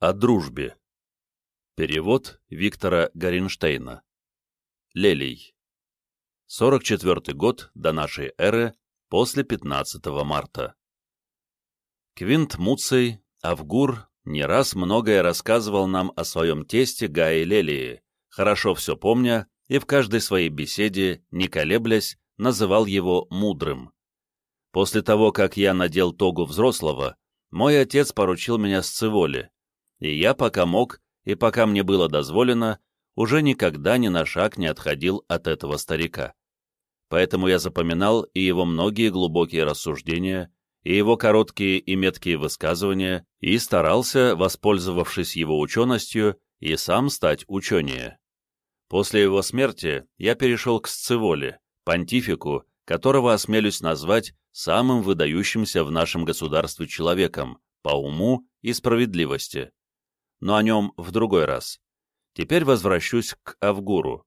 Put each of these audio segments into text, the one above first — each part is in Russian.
О дружбе. Перевод Виктора Горинштейна. Лелий. 44 год до нашей эры, после 15 марта. Квинт Муций, Авгур, не раз многое рассказывал нам о своем тесте Гае Лелии, хорошо все помня и в каждой своей беседе, не колеблясь, называл его мудрым. После того, как я надел тогу взрослого, мой отец поручил меня с Циволи, и я, пока мог и пока мне было дозволено, уже никогда ни на шаг не отходил от этого старика. Поэтому я запоминал и его многие глубокие рассуждения, и его короткие и меткие высказывания, и старался, воспользовавшись его ученостью, и сам стать ученее. После его смерти я перешел к Сцеволе, понтифику, которого осмелюсь назвать самым выдающимся в нашем государстве человеком по уму и справедливости. Но о нем в другой раз. Теперь возвращусь к Авгуру.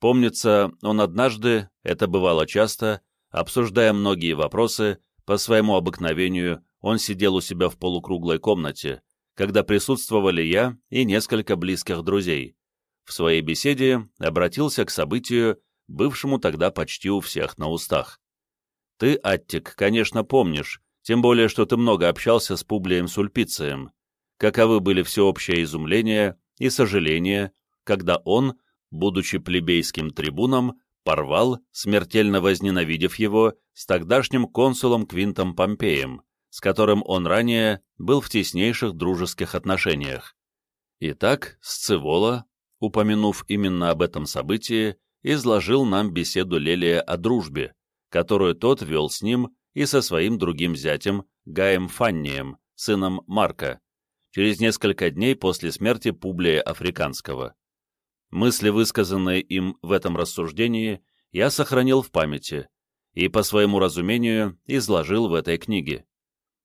Помнится, он однажды, это бывало часто, обсуждая многие вопросы, по своему обыкновению он сидел у себя в полукруглой комнате, когда присутствовали я и несколько близких друзей. В своей беседе обратился к событию, бывшему тогда почти у всех на устах. Ты, Аттик, конечно, помнишь, тем более, что ты много общался с Публием Сульпицием. Каковы были всеобщее изумление и сожаление, когда он, будучи плебейским трибуном, порвал, смертельно возненавидев его, с тогдашним консулом Квинтом Помпеем, с которым он ранее был в теснейших дружеских отношениях. Итак, Сцевола, упомянув именно об этом событии, изложил нам беседу Лелия о дружбе, которую тот вел с ним и со своим другим зятем Гаем Фаннием, сыном Марка, через несколько дней после смерти Публия Африканского. Мысли, высказанные им в этом рассуждении, я сохранил в памяти и, по своему разумению, изложил в этой книге.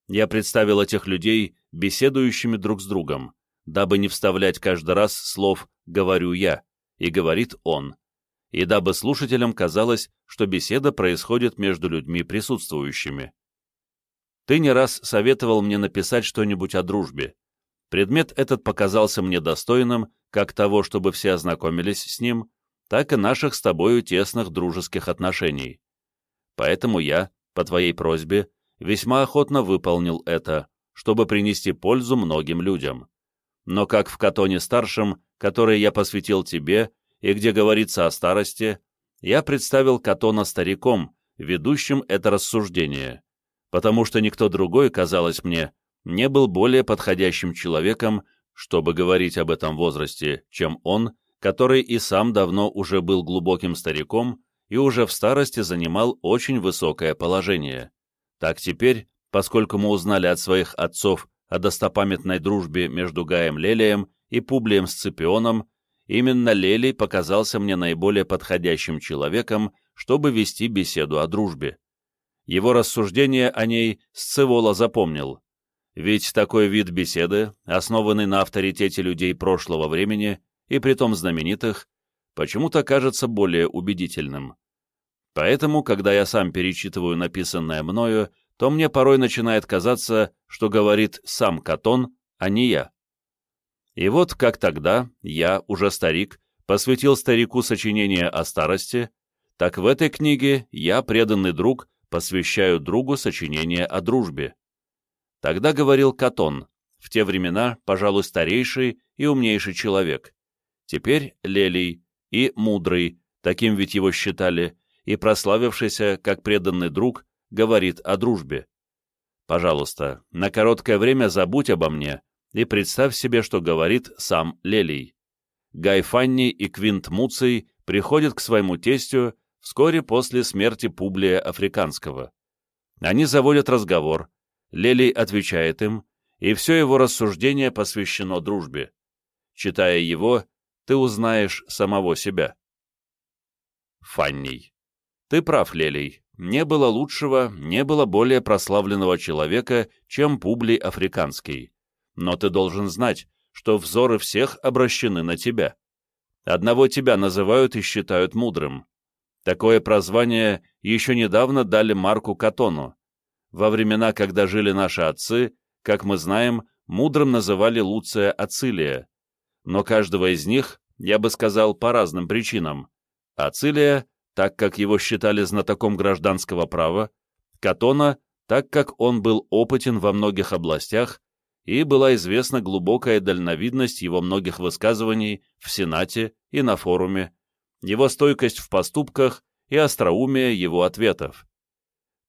Я представил этих людей беседующими друг с другом, дабы не вставлять каждый раз слов «говорю я» и «говорит он», и дабы слушателям казалось, что беседа происходит между людьми присутствующими. Ты не раз советовал мне написать что-нибудь о дружбе. Предмет этот показался мне достойным как того, чтобы все ознакомились с ним, так и наших с тобою тесных дружеских отношений. Поэтому я, по твоей просьбе, весьма охотно выполнил это, чтобы принести пользу многим людям. Но как в Катоне-старшем, который я посвятил тебе, и где говорится о старости, я представил Катона стариком, ведущим это рассуждение, потому что никто другой, казалось мне, не был более подходящим человеком, чтобы говорить об этом возрасте, чем он, который и сам давно уже был глубоким стариком и уже в старости занимал очень высокое положение. Так теперь, поскольку мы узнали от своих отцов о достопамятной дружбе между Гаем Лелием и Публием Сципионом, именно Лелий показался мне наиболее подходящим человеком, чтобы вести беседу о дружбе. Его рассуждение о ней Сцевола запомнил, ведь такой вид беседы, основанный на авторитете людей прошлого времени, и притом знаменитых, почему-то кажется более убедительным. Поэтому, когда я сам перечитываю написанное мною, то мне порой начинает казаться, что говорит сам Катон, а не я. И вот как тогда я, уже старик, посвятил старику сочинение о старости, так в этой книге я, преданный друг, посвящаю другу сочинение о дружбе. Тогда говорил Катон, в те времена, пожалуй, старейший и умнейший человек. Теперь Лелий и Мудрый, таким ведь его считали, и прославившийся, как преданный друг, говорит о дружбе. Пожалуйста, на короткое время забудь обо мне и представь себе, что говорит сам Лелий. Гай Фанни и Квинт Муций приходят к своему тестю вскоре после смерти Публия Африканского. Они заводят разговор, Лелий отвечает им, и все его рассуждение посвящено дружбе. Читая его, ты узнаешь самого себя. Фанний. Ты прав, Лелий. Не было лучшего, не было более прославленного человека, чем Публий Африканский. Но ты должен знать, что взоры всех обращены на тебя. Одного тебя называют и считают мудрым. Такое прозвание еще недавно дали Марку Катону, во времена, когда жили наши отцы, как мы знаем, мудрым называли Луция Ацилия, но каждого из них я бы сказал по разным причинам. Ацилия, так как его считали знатоком гражданского права, Катона, так как он был опытен во многих областях, и была известна глубокая дальновидность его многих высказываний в Сенате и на форуме, его стойкость в поступках и остроумие его ответов.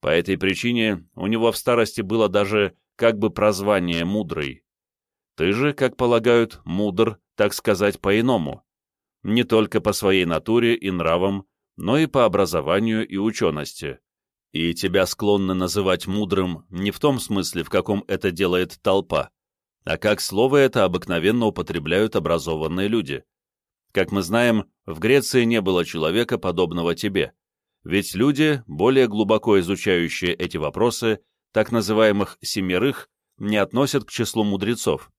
По этой причине у него в старости было даже как бы прозвание «мудрый». Ты же, как полагают, мудр, так сказать, по-иному. Не только по своей натуре и нравам, но и по образованию и учености. И тебя склонны называть мудрым не в том смысле, в каком это делает толпа, а как слово это обыкновенно употребляют образованные люди. Как мы знаем, в Греции не было человека, подобного тебе, ведь люди, более глубоко изучающие эти вопросы, так называемых «семерых», не относят к числу мудрецов.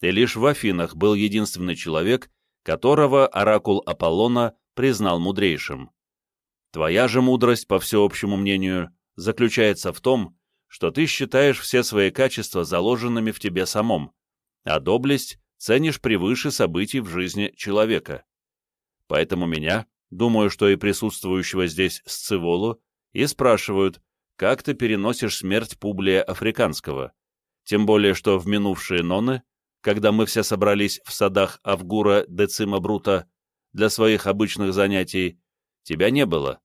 И лишь в Афинах был единственный человек, которого оракул Аполлона признал мудрейшим. Твоя же мудрость, по всеобщему мнению, заключается в том, что ты считаешь все свои качества заложенными в тебе самом, а доблесть ценишь превыше событий в жизни человека. Поэтому меня, думаю, что и присутствующего здесь Сцеволу, и спрашивают, как ты переносишь смерть Публия Африканского, тем более что в минувшие ноны, когда мы все собрались в садах Авгура Децима Брута для своих обычных занятий, тебя не было.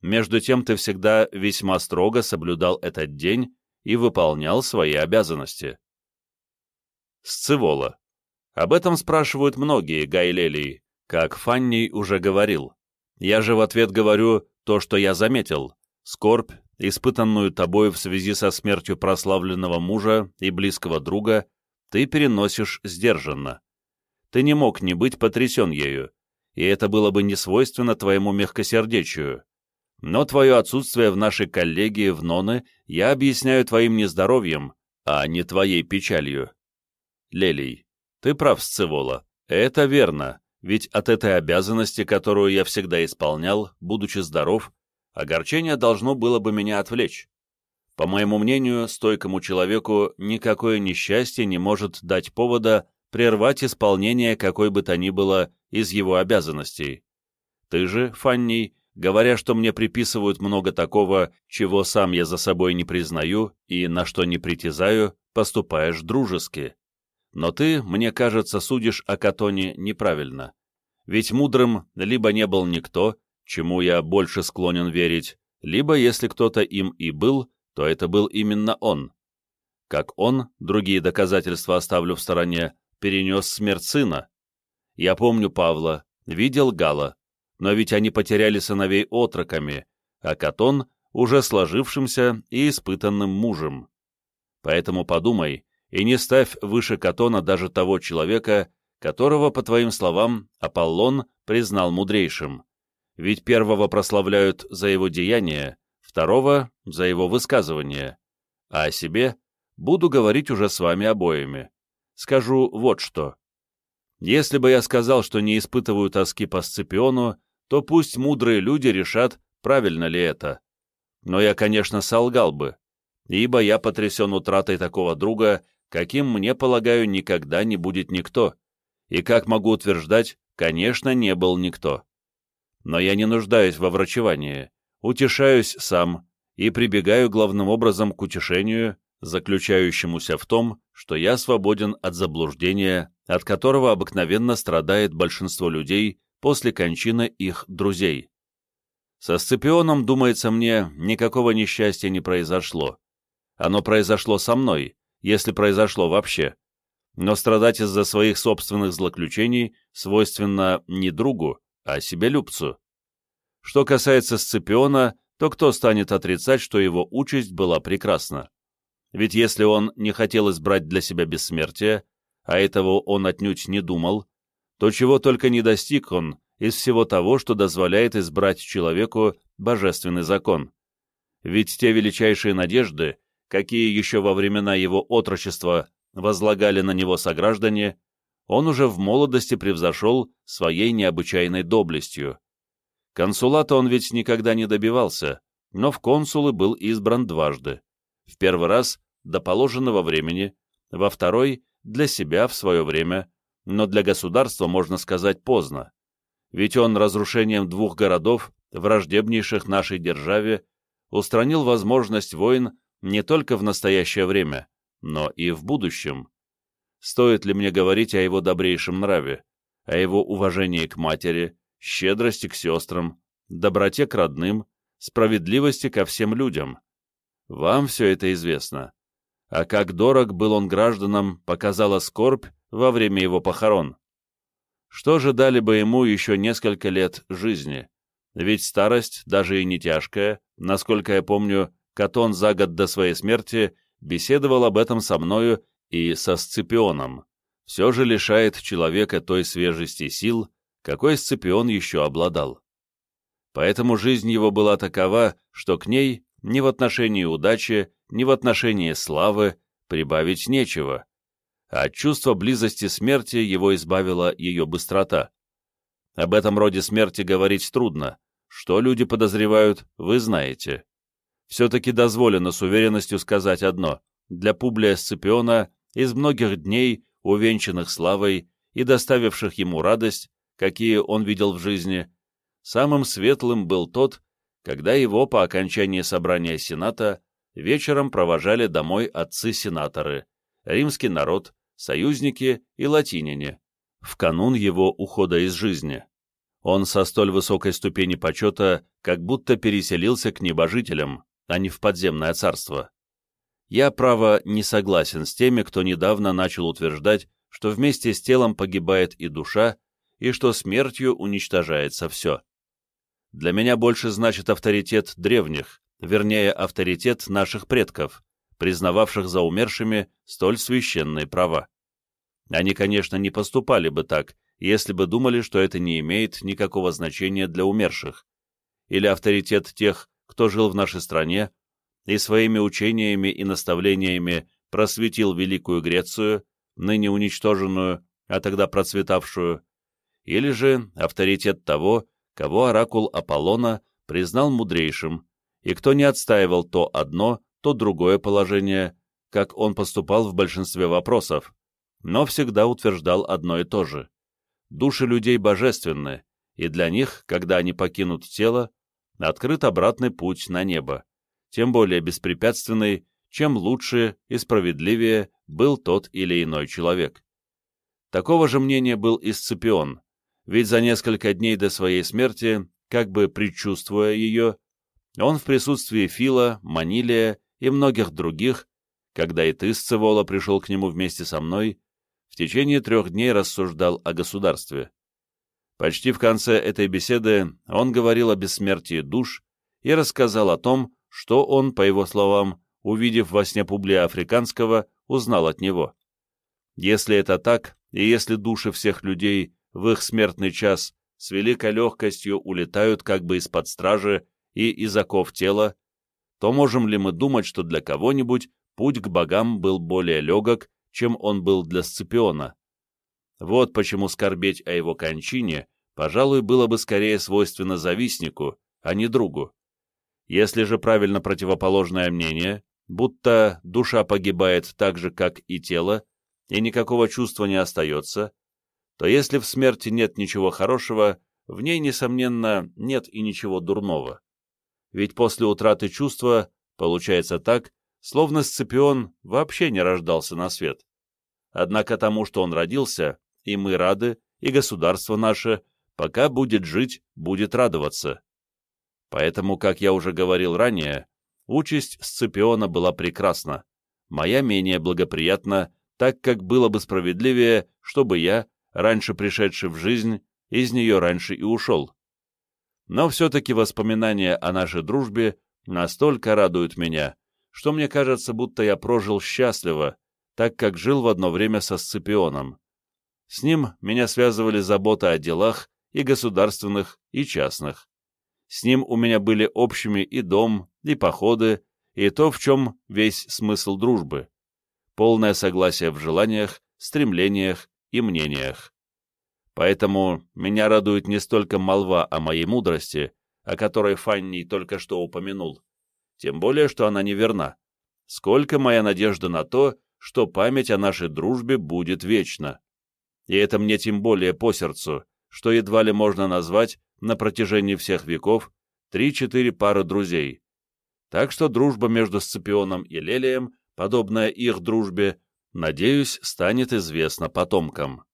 Между тем ты всегда весьма строго соблюдал этот день и выполнял свои обязанности. Сцевола. Об этом спрашивают многие Гайлелии, как Фанний уже говорил. Я же в ответ говорю то, что я заметил. Скорбь, испытанную тобой в связи со смертью прославленного мужа и близкого друга, ты переносишь сдержанно. Ты не мог не быть потрясен ею, и это было бы не свойственно твоему мягкосердечию. Но твое отсутствие в нашей коллегии в Ноны я объясняю твоим нездоровьем, а не твоей печалью. Лелий, ты прав, Сцевола, это верно, ведь от этой обязанности, которую я всегда исполнял, будучи здоров, огорчение должно было бы меня отвлечь. По моему мнению, стойкому человеку никакое несчастье не может дать повода прервать исполнение какой бы то ни было из его обязанностей. Ты же, Фанни, говоря, что мне приписывают много такого, чего сам я за собой не признаю и на что не притязаю, поступаешь дружески. Но ты, мне кажется, судишь о Катоне неправильно. Ведь мудрым либо не был никто, чему я больше склонен верить, либо, если кто-то им и был, то это был именно он. Как он, другие доказательства оставлю в стороне, перенес смерть сына. Я помню Павла, видел Гала, но ведь они потеряли сыновей отроками, а Катон — уже сложившимся и испытанным мужем. Поэтому подумай, и не ставь выше Катона даже того человека, которого, по твоим словам, Аполлон признал мудрейшим ведь первого прославляют за его деяния, второго — за его высказывания, а о себе буду говорить уже с вами обоими. Скажу вот что. Если бы я сказал, что не испытываю тоски по Сципиону, то пусть мудрые люди решат, правильно ли это. Но я, конечно, солгал бы, ибо я потрясен утратой такого друга, каким, мне полагаю, никогда не будет никто, и, как могу утверждать, конечно, не был никто. Но я не нуждаюсь во врачевании, утешаюсь сам и прибегаю главным образом к утешению, заключающемуся в том, что я свободен от заблуждения, от которого обыкновенно страдает большинство людей после кончины их друзей. Со Сципионом, думается мне, никакого несчастья не произошло. Оно произошло со мной, если произошло вообще. Но страдать из-за своих собственных злоключений свойственно не другу, а себелюбцу. Что касается Сципиона, то кто станет отрицать, что его участь была прекрасна? Ведь если он не хотел избрать для себя бессмертие, а этого он отнюдь не думал, то чего только не достиг он из всего того, что дозволяет избрать человеку божественный закон. Ведь те величайшие надежды, какие еще во времена его отрочества возлагали на него сограждане, он уже в молодости превзошел своей необычайной доблестью. Консулата он ведь никогда не добивался, но в консулы был избран дважды. В первый раз, до положенного времени, во второй — для себя в свое время, но для государства, можно сказать, поздно. Ведь он разрушением двух городов, враждебнейших нашей державе, устранил возможность войн не только в настоящее время, но и в будущем. Стоит ли мне говорить о его добрейшем нраве, о его уважении к матери, щедрости к сестрам, доброте к родным, справедливости ко всем людям? Вам все это известно. А как дорог был он гражданам, показала скорбь во время его похорон. Что же дали бы ему еще несколько лет жизни? Ведь старость, даже и не тяжкая, насколько я помню, Катон за год до своей смерти беседовал об этом со мною и со Сципионом, все же лишает человека той свежести сил, какой Сципион еще обладал. Поэтому жизнь его была такова, что к ней ни в отношении удачи, ни в отношении славы прибавить нечего, а от чувства близости смерти его избавила ее быстрота. Об этом роде смерти говорить трудно, что люди подозревают, вы знаете. Все-таки дозволено с уверенностью сказать одно. Для Публия Сципиона из многих дней, увенчанных славой и доставивших ему радость, какие он видел в жизни, самым светлым был тот, когда его по окончании собрания Сената вечером провожали домой отцы-сенаторы, римский народ, союзники и латиняне, в канун его ухода из жизни. Он со столь высокой ступени почета как будто переселился к небожителям, а не в подземное царство. Я, право, не согласен с теми, кто недавно начал утверждать, что вместе с телом погибает и душа, и что смертью уничтожается все. Для меня больше значит авторитет древних, вернее, авторитет наших предков, признававших за умершими столь священные права. Они, конечно, не поступали бы так, если бы думали, что это не имеет никакого значения для умерших, или авторитет тех, кто жил в нашей стране, и своими учениями и наставлениями просветил Великую Грецию, ныне уничтоженную, а тогда процветавшую, или же авторитет того, кого оракул Аполлона признал мудрейшим, и кто не отстаивал то одно, то другое положение, как он поступал в большинстве вопросов, но всегда утверждал одно и то же. Души людей божественны, и для них, когда они покинут тело, открыт обратный путь на небо тем более беспрепятственной, чем лучше и справедливее был тот или иной человек. Такого же мнения был и Сципион, ведь за несколько дней до своей смерти, как бы предчувствуя ее, он в присутствии Фила, Манилия и многих других, когда и ты, Сцевола, пришел к нему вместе со мной, в течение трех дней рассуждал о государстве. Почти в конце этой беседы он говорил о бессмертии душ и рассказал о том, что он, по его словам, увидев во сне Публия Африканского, узнал от него. Если это так, и если души всех людей в их смертный час с великой легкостью улетают как бы из-под стражи и из оков тела, то можем ли мы думать, что для кого-нибудь путь к богам был более легок, чем он был для Сципиона? Вот почему скорбеть о его кончине, пожалуй, было бы скорее свойственно завистнику, а не другу. Если же правильно противоположное мнение, будто душа погибает так же, как и тело, и никакого чувства не остается, то если в смерти нет ничего хорошего, в ней, несомненно, нет и ничего дурного. Ведь после утраты чувства получается так, словно Сципион вообще не рождался на свет. Однако тому, что он родился, и мы рады, и государство наше, пока будет жить, будет радоваться. Поэтому, как я уже говорил ранее, участь Сципиона была прекрасна, моя менее благоприятна, так как было бы справедливее, чтобы я, раньше пришедший в жизнь, из нее раньше и ушел. Но все-таки воспоминания о нашей дружбе настолько радуют меня, что мне кажется, будто я прожил счастливо, так как жил в одно время со Сципионом. С ним меня связывали заботы о делах и государственных, и частных. С ним у меня были общими и дом, и походы, и то, в чем весь смысл дружбы. Полное согласие в желаниях, стремлениях и мнениях. Поэтому меня радует не столько молва о моей мудрости, о которой Фанни только что упомянул, тем более, что она неверна, сколько моя надежда на то, что память о нашей дружбе будет вечна. И это мне тем более по сердцу, что едва ли можно назвать на протяжении всех веков три-четыре пары друзей. Так что дружба между Сципионом и Лелием, подобная их дружбе, надеюсь, станет известна потомкам.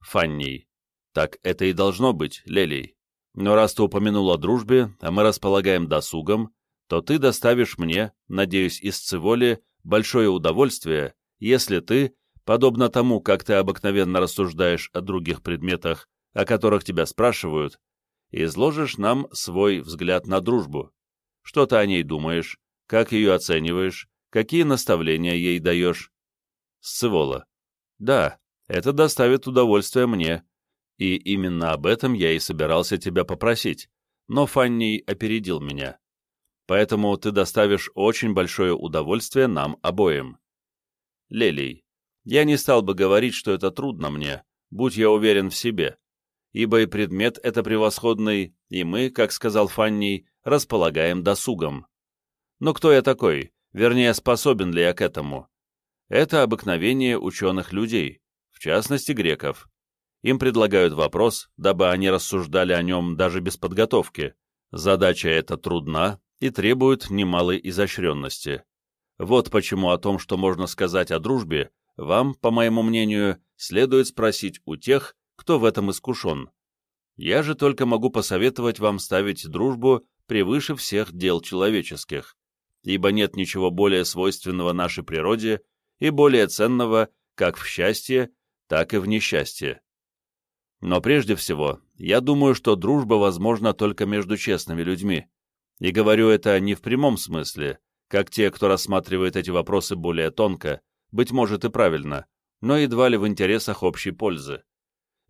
Фанний. Так это и должно быть, Лелий. Но раз ты упомянул о дружбе, а мы располагаем досугом, то ты доставишь мне, надеюсь, из Циволи, большое удовольствие, если ты, подобно тому, как ты обыкновенно рассуждаешь о других предметах, о которых тебя спрашивают, изложишь нам свой взгляд на дружбу. Что ты о ней думаешь, как ее оцениваешь, какие наставления ей даешь? Сцевола. Да, это доставит удовольствие мне, и именно об этом я и собирался тебя попросить, но Фанни опередил меня поэтому ты доставишь очень большое удовольствие нам обоим. Лелий, я не стал бы говорить, что это трудно мне, будь я уверен в себе, ибо и предмет это превосходный, и мы, как сказал Фанни, располагаем досугом. Но кто я такой, вернее, способен ли я к этому? Это обыкновение ученых людей, в частности греков. Им предлагают вопрос, дабы они рассуждали о нем даже без подготовки. Задача эта трудна, и требует немалой изощренности. Вот почему о том, что можно сказать о дружбе, вам, по моему мнению, следует спросить у тех, кто в этом искушен. Я же только могу посоветовать вам ставить дружбу превыше всех дел человеческих, ибо нет ничего более свойственного нашей природе и более ценного как в счастье, так и в несчастье. Но прежде всего, я думаю, что дружба возможна только между честными людьми, и говорю это не в прямом смысле, как те, кто рассматривает эти вопросы более тонко, быть может и правильно, но едва ли в интересах общей пользы.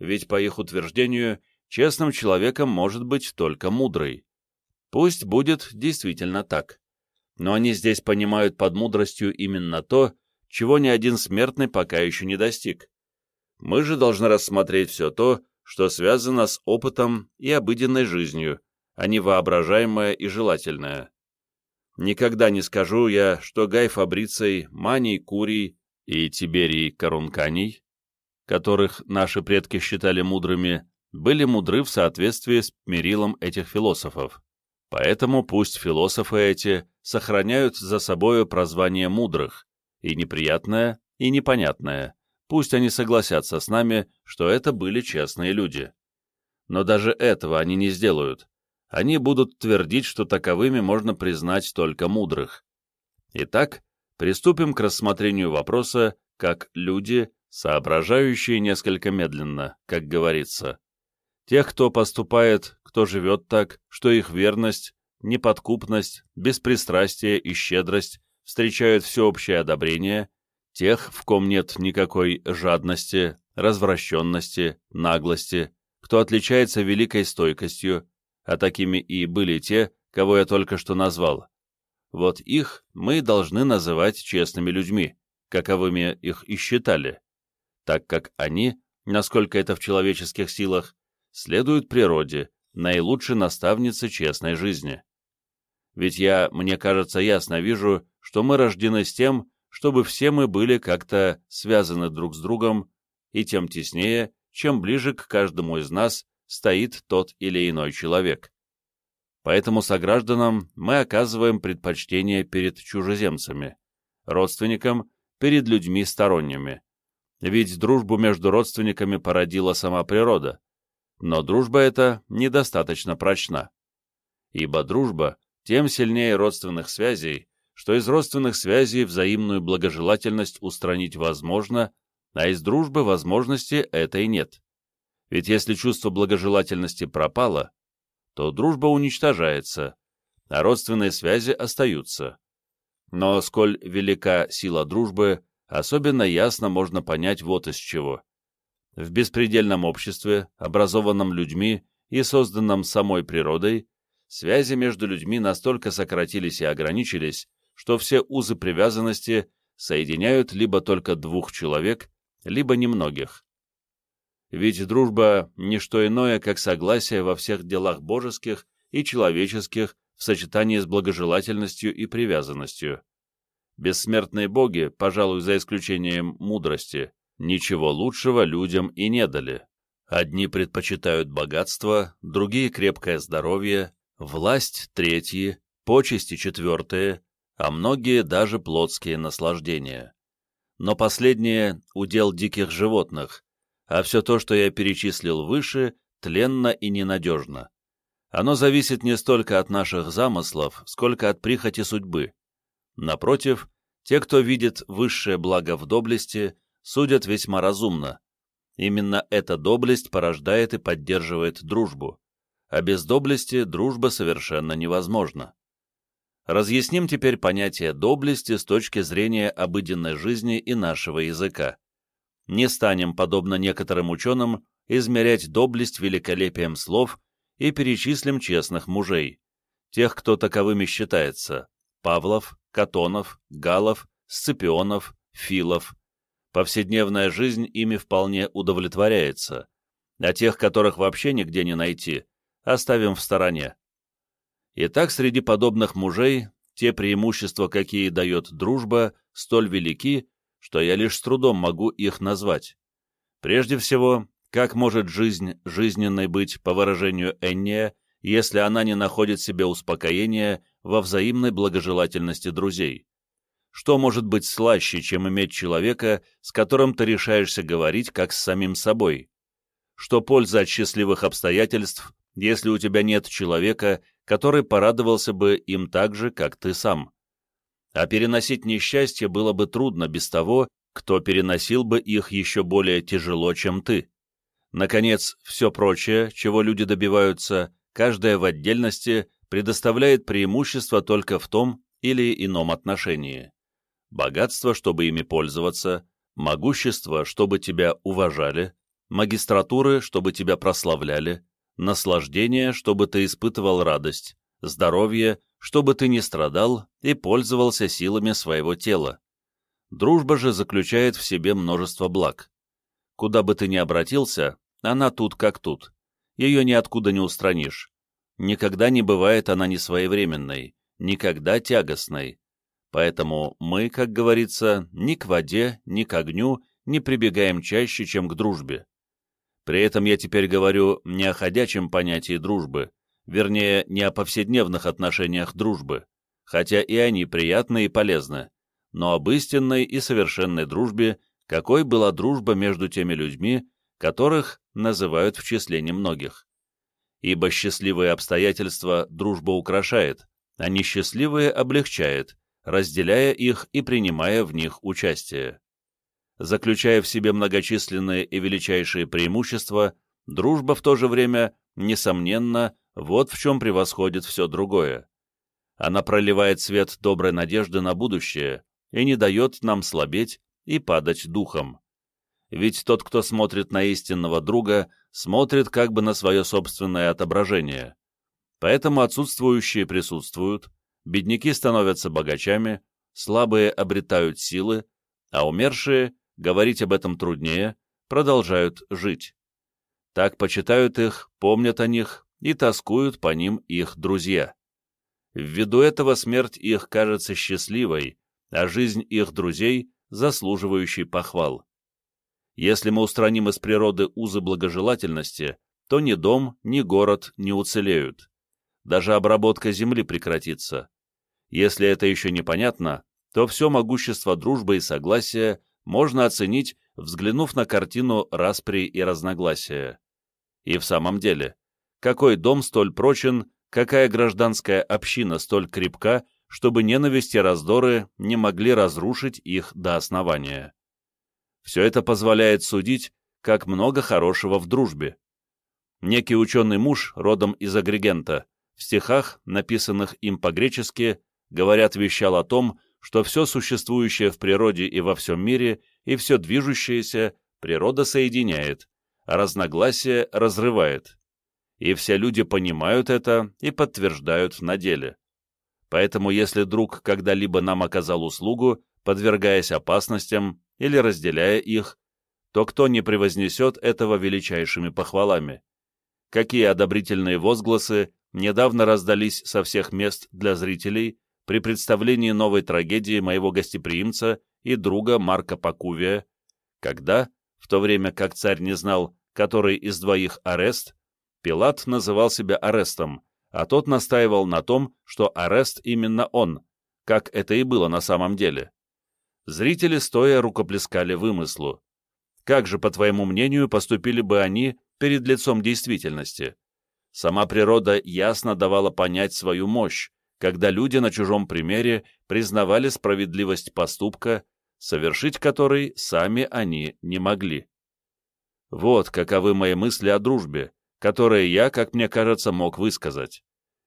Ведь, по их утверждению, честным человеком может быть только мудрый. Пусть будет действительно так. Но они здесь понимают под мудростью именно то, чего ни один смертный пока еще не достиг. Мы же должны рассмотреть все то, что связано с опытом и обыденной жизнью, а не воображаемое и желательное. Никогда не скажу я, что Гай Фабриций, Маний Курий и Тиберий Корунканий, которых наши предки считали мудрыми, были мудры в соответствии с мерилом этих философов. Поэтому пусть философы эти сохраняют за собою прозвание мудрых, и неприятное, и непонятное, пусть они согласятся с нами, что это были честные люди. Но даже этого они не сделают, они будут твердить, что таковыми можно признать только мудрых. Итак, приступим к рассмотрению вопроса, как люди, соображающие несколько медленно, как говорится. Тех, кто поступает, кто живет так, что их верность, неподкупность, беспристрастие и щедрость встречают всеобщее одобрение, тех, в ком нет никакой жадности, развращенности, наглости, кто отличается великой стойкостью, а такими и были те, кого я только что назвал. Вот их мы должны называть честными людьми, каковыми их и считали, так как они, насколько это в человеческих силах, следуют природе, наилучшей наставнице честной жизни. Ведь я, мне кажется, ясно вижу, что мы рождены с тем, чтобы все мы были как-то связаны друг с другом, и тем теснее, чем ближе к каждому из нас стоит тот или иной человек. Поэтому согражданам мы оказываем предпочтение перед чужеземцами, родственникам перед людьми сторонними. Ведь дружбу между родственниками породила сама природа. Но дружба эта недостаточно прочна. Ибо дружба тем сильнее родственных связей, что из родственных связей взаимную благожелательность устранить возможно, а из дружбы возможности этой нет. Ведь если чувство благожелательности пропало, то дружба уничтожается, а родственные связи остаются. Но сколь велика сила дружбы, особенно ясно можно понять вот из чего. В беспредельном обществе, образованном людьми и созданном самой природой, связи между людьми настолько сократились и ограничились, что все узы привязанности соединяют либо только двух человек, либо немногих. Ведь дружба — не что иное, как согласие во всех делах божеских и человеческих в сочетании с благожелательностью и привязанностью. Бессмертные боги, пожалуй, за исключением мудрости, ничего лучшего людям и не дали. Одни предпочитают богатство, другие — крепкое здоровье, власть — третьи, почести — четвертые, а многие даже плотские наслаждения. Но последнее — удел диких животных, а все то, что я перечислил выше, тленно и ненадежно. Оно зависит не столько от наших замыслов, сколько от прихоти судьбы. Напротив, те, кто видит высшее благо в доблести, судят весьма разумно. Именно эта доблесть порождает и поддерживает дружбу, а без доблести дружба совершенно невозможна. Разъясним теперь понятие доблести с точки зрения обыденной жизни и нашего языка. Не станем, подобно некоторым ученым, измерять доблесть великолепием слов и перечислим честных мужей, тех, кто таковыми считается, Павлов, Катонов, Галов, Сципионов, Филов. Повседневная жизнь ими вполне удовлетворяется, а тех, которых вообще нигде не найти, оставим в стороне. Итак, среди подобных мужей те преимущества, какие дает дружба, столь велики, что я лишь с трудом могу их назвать. Прежде всего, как может жизнь жизненной быть, по выражению Энния, если она не находит себе успокоения во взаимной благожелательности друзей? Что может быть слаще, чем иметь человека, с которым ты решаешься говорить, как с самим собой? Что польза от счастливых обстоятельств, если у тебя нет человека, который порадовался бы им так же, как ты сам. А переносить несчастье было бы трудно без того, кто переносил бы их еще более тяжело, чем ты. Наконец, все прочее, чего люди добиваются, каждая в отдельности предоставляет преимущество только в том или ином отношении. Богатство, чтобы ими пользоваться, могущество, чтобы тебя уважали, магистратуры, чтобы тебя прославляли, наслаждение, чтобы ты испытывал радость, здоровье, чтобы ты не страдал и пользовался силами своего тела. Дружба же заключает в себе множество благ. Куда бы ты ни обратился, она тут как тут. Ее ниоткуда не устранишь. Никогда не бывает она не своевременной, никогда тягостной. Поэтому мы, как говорится, ни к воде, ни к огню не прибегаем чаще, чем к дружбе. При этом я теперь говорю не о ходячем понятии дружбы, вернее, не о повседневных отношениях дружбы, хотя и они приятны и полезны, но об истинной и совершенной дружбе, какой была дружба между теми людьми, которых называют в числе немногих. Ибо счастливые обстоятельства дружба украшает, а несчастливые облегчает, разделяя их и принимая в них участие заключая в себе многочисленные и величайшие преимущества, дружба в то же время, несомненно, вот в чем превосходит все другое. Она проливает свет доброй надежды на будущее и не дает нам слабеть и падать духом. Ведь тот, кто смотрит на истинного друга, смотрит как бы на свое собственное отображение. Поэтому отсутствующие присутствуют, бедняки становятся богачами, слабые обретают силы, а умершие говорить об этом труднее, продолжают жить. Так почитают их, помнят о них и тоскуют по ним их друзья. Ввиду этого смерть их кажется счастливой, а жизнь их друзей – заслуживающей похвал. Если мы устраним из природы узы благожелательности, то ни дом, ни город не уцелеют. Даже обработка земли прекратится. Если это еще непонятно, то все могущество дружбы и согласия можно оценить, взглянув на картину распри и разногласия. И в самом деле, какой дом столь прочен, какая гражданская община столь крепка, чтобы ненависть и раздоры не могли разрушить их до основания. Все это позволяет судить, как много хорошего в дружбе. Некий ученый муж, родом из Агрегента, в стихах, написанных им по-гречески, говорят, вещал о том, что все существующее в природе и во всем мире, и все движущееся природа соединяет, а разногласие разрывает. И все люди понимают это и подтверждают на деле. Поэтому если друг когда-либо нам оказал услугу, подвергаясь опасностям или разделяя их, то кто не превознесет этого величайшими похвалами? Какие одобрительные возгласы недавно раздались со всех мест для зрителей, при представлении новой трагедии моего гостеприимца и друга Марка Пакувия, когда, в то время как царь не знал, который из двоих арест, Пилат называл себя арестом, а тот настаивал на том, что арест именно он, как это и было на самом деле. Зрители стоя рукоплескали вымыслу. Как же, по твоему мнению, поступили бы они перед лицом действительности? Сама природа ясно давала понять свою мощь, когда люди на чужом примере признавали справедливость поступка, совершить который сами они не могли. Вот каковы мои мысли о дружбе, которые я, как мне кажется, мог высказать.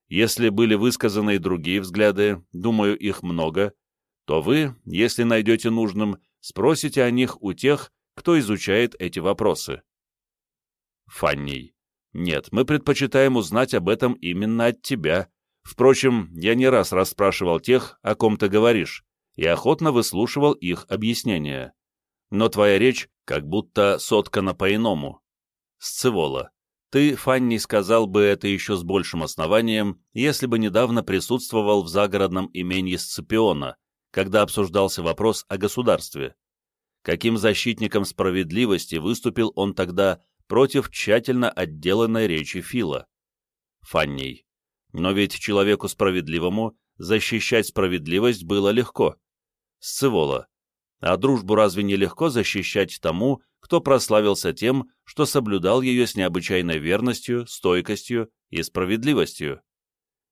Если были высказаны и другие взгляды, думаю, их много, то вы, если найдете нужным, спросите о них у тех, кто изучает эти вопросы. Фанни. Нет, мы предпочитаем узнать об этом именно от тебя. Впрочем, я не раз расспрашивал тех, о ком ты говоришь, и охотно выслушивал их объяснения. Но твоя речь как будто соткана по-иному. Сцевола. Ты, Фанни, сказал бы это еще с большим основанием, если бы недавно присутствовал в загородном имении Сципиона, когда обсуждался вопрос о государстве каким защитником справедливости выступил он тогда против тщательно отделанной речи Фила. Фанний. Но ведь человеку справедливому защищать справедливость было легко. Сцевола. А дружбу разве не легко защищать тому, кто прославился тем, что соблюдал ее с необычайной верностью, стойкостью и справедливостью?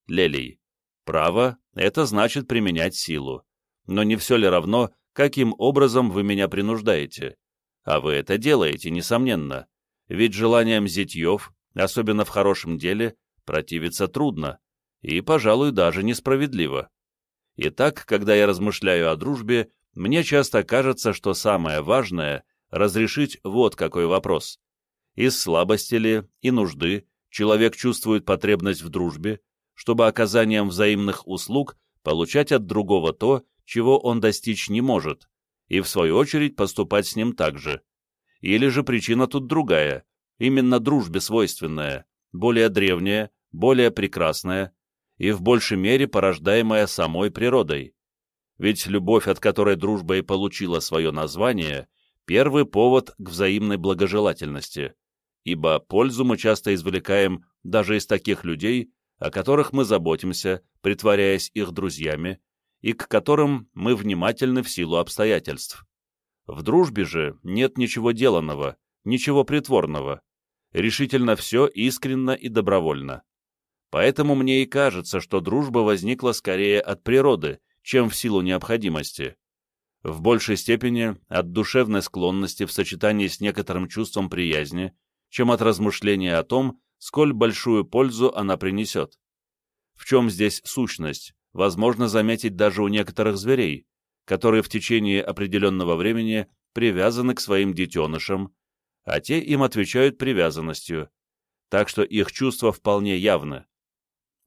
Лелий. Право — это значит применять силу. Но не все ли равно, каким образом вы меня принуждаете. А вы это делаете, несомненно. Ведь желанием зятьев, особенно в хорошем деле, противиться трудно и, пожалуй, даже несправедливо. Итак, когда я размышляю о дружбе, мне часто кажется, что самое важное — разрешить вот какой вопрос. Из слабости ли и нужды человек чувствует потребность в дружбе, чтобы оказанием взаимных услуг получать от другого то, чего он достичь не может, и в свою очередь поступать с ним так же. Или же причина тут другая, именно дружбе свойственная, более древняя, более прекрасная и в большей мере порождаемая самой природой. Ведь любовь, от которой дружба и получила свое название, первый повод к взаимной благожелательности, ибо пользу мы часто извлекаем даже из таких людей, о которых мы заботимся, притворяясь их друзьями, и к которым мы внимательны в силу обстоятельств. В дружбе же нет ничего деланного, ничего притворного. Решительно все искренно и добровольно. Поэтому мне и кажется, что дружба возникла скорее от природы, чем в силу необходимости. В большей степени от душевной склонности в сочетании с некоторым чувством приязни, чем от размышления о том, сколь большую пользу она принесет. В чем здесь сущность, возможно заметить даже у некоторых зверей, которые в течение определенного времени привязаны к своим детенышам, а те им отвечают привязанностью, так что их чувства вполне явны.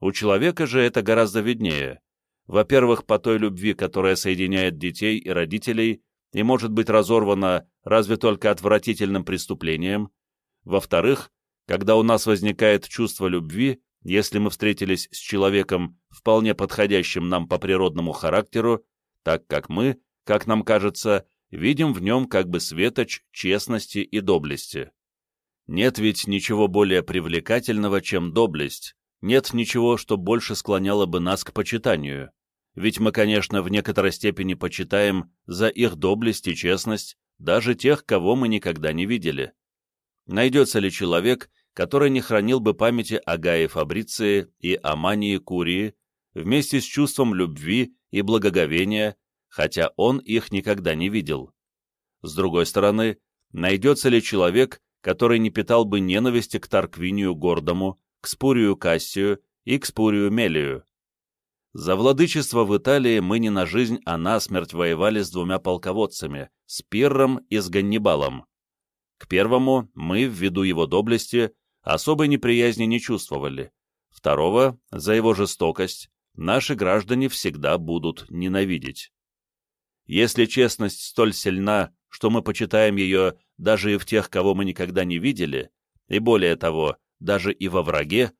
У человека же это гораздо виднее. Во-первых, по той любви, которая соединяет детей и родителей и может быть разорвана разве только отвратительным преступлением. Во-вторых, когда у нас возникает чувство любви, если мы встретились с человеком, вполне подходящим нам по природному характеру, так как мы, как нам кажется, видим в нем как бы светоч честности и доблести. Нет ведь ничего более привлекательного, чем доблесть, нет ничего, что больше склоняло бы нас к почитанию, ведь мы, конечно, в некоторой степени почитаем за их доблесть и честность даже тех, кого мы никогда не видели. Найдется ли человек, который не хранил бы памяти о Гае Фабриции и о Мании Курии вместе с чувством любви и благоговения, хотя он их никогда не видел. С другой стороны, найдется ли человек, который не питал бы ненависти к Тарквинию Гордому, к Спурию Кассию и к Спурию Мелию? За владычество в Италии мы не на жизнь, а на смерть воевали с двумя полководцами, с Пирром и с Ганнибалом. К первому мы, ввиду его доблести, особой неприязни не чувствовали. Второго, за его жестокость, наши граждане всегда будут ненавидеть. Если честность столь сильна, что мы почитаем ее даже и в тех, кого мы никогда не видели, и более того, даже и во враге,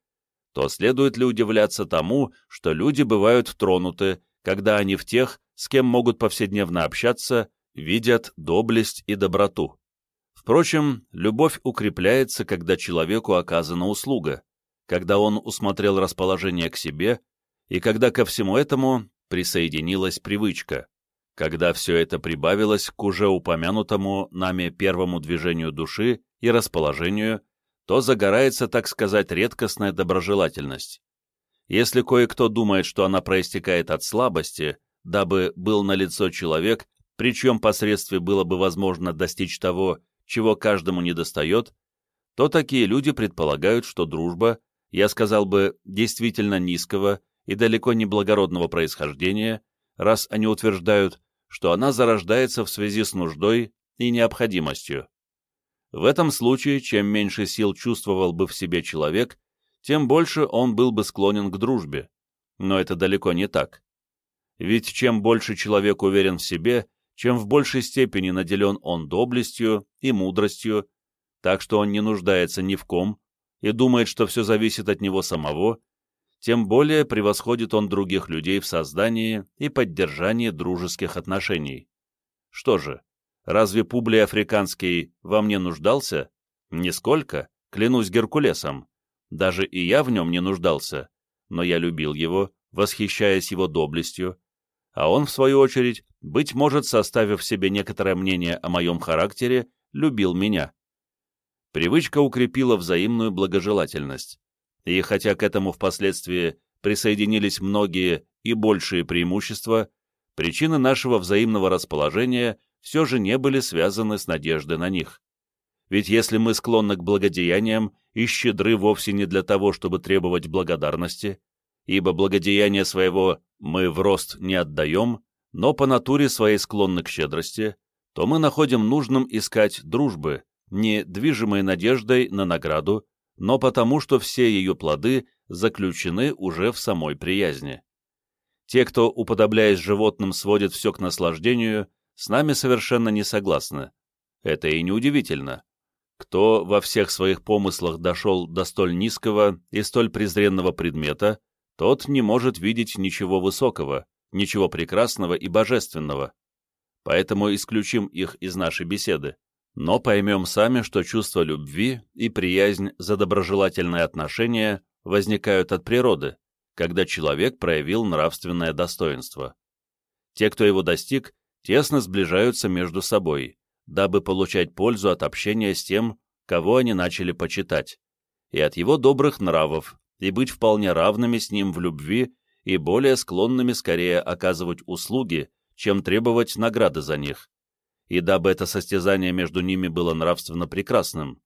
то следует ли удивляться тому, что люди бывают тронуты, когда они в тех, с кем могут повседневно общаться, видят доблесть и доброту. Впрочем, любовь укрепляется, когда человеку оказана услуга, когда он усмотрел расположение к себе, и когда ко всему этому присоединилась привычка, когда все это прибавилось к уже упомянутому нами первому движению души и расположению, то загорается, так сказать, редкостная доброжелательность. Если кое-кто думает, что она проистекает от слабости, дабы был налицо человек, при чьем посредстве было бы возможно достичь того, чего каждому недостает, то такие люди предполагают, что дружба, я сказал бы, действительно низкого и далеко не благородного происхождения, раз они утверждают, что она зарождается в связи с нуждой и необходимостью. В этом случае, чем меньше сил чувствовал бы в себе человек, тем больше он был бы склонен к дружбе. Но это далеко не так. Ведь чем больше человек уверен в себе, чем в большей степени наделен он доблестью и мудростью, так что он не нуждается ни в ком и думает, что все зависит от него самого, тем более превосходит он других людей в создании и поддержании дружеских отношений. Что же, разве Публий Африканский во мне нуждался? Нисколько, клянусь Геркулесом. Даже и я в нем не нуждался, но я любил его, восхищаясь его доблестью, а он, в свою очередь, быть может, составив себе некоторое мнение о моем характере, любил меня. Привычка укрепила взаимную благожелательность и хотя к этому впоследствии присоединились многие и большие преимущества, причины нашего взаимного расположения все же не были связаны с надеждой на них. Ведь если мы склонны к благодеяниям и щедры вовсе не для того, чтобы требовать благодарности, ибо благодеяние своего мы в рост не отдаем, но по натуре своей склонны к щедрости, то мы находим нужным искать дружбы, не движимой надеждой на награду, но потому, что все ее плоды заключены уже в самой приязни. Те, кто, уподобляясь животным, сводит все к наслаждению, с нами совершенно не согласны. Это и неудивительно. Кто во всех своих помыслах дошел до столь низкого и столь презренного предмета, тот не может видеть ничего высокого, ничего прекрасного и божественного. Поэтому исключим их из нашей беседы но поймем сами, что чувство любви и приязнь за доброжелательные отношения возникают от природы, когда человек проявил нравственное достоинство. Те, кто его достиг, тесно сближаются между собой, дабы получать пользу от общения с тем, кого они начали почитать, и от его добрых нравов, и быть вполне равными с ним в любви и более склонными скорее оказывать услуги, чем требовать награды за них и дабы это состязание между ними было нравственно прекрасным.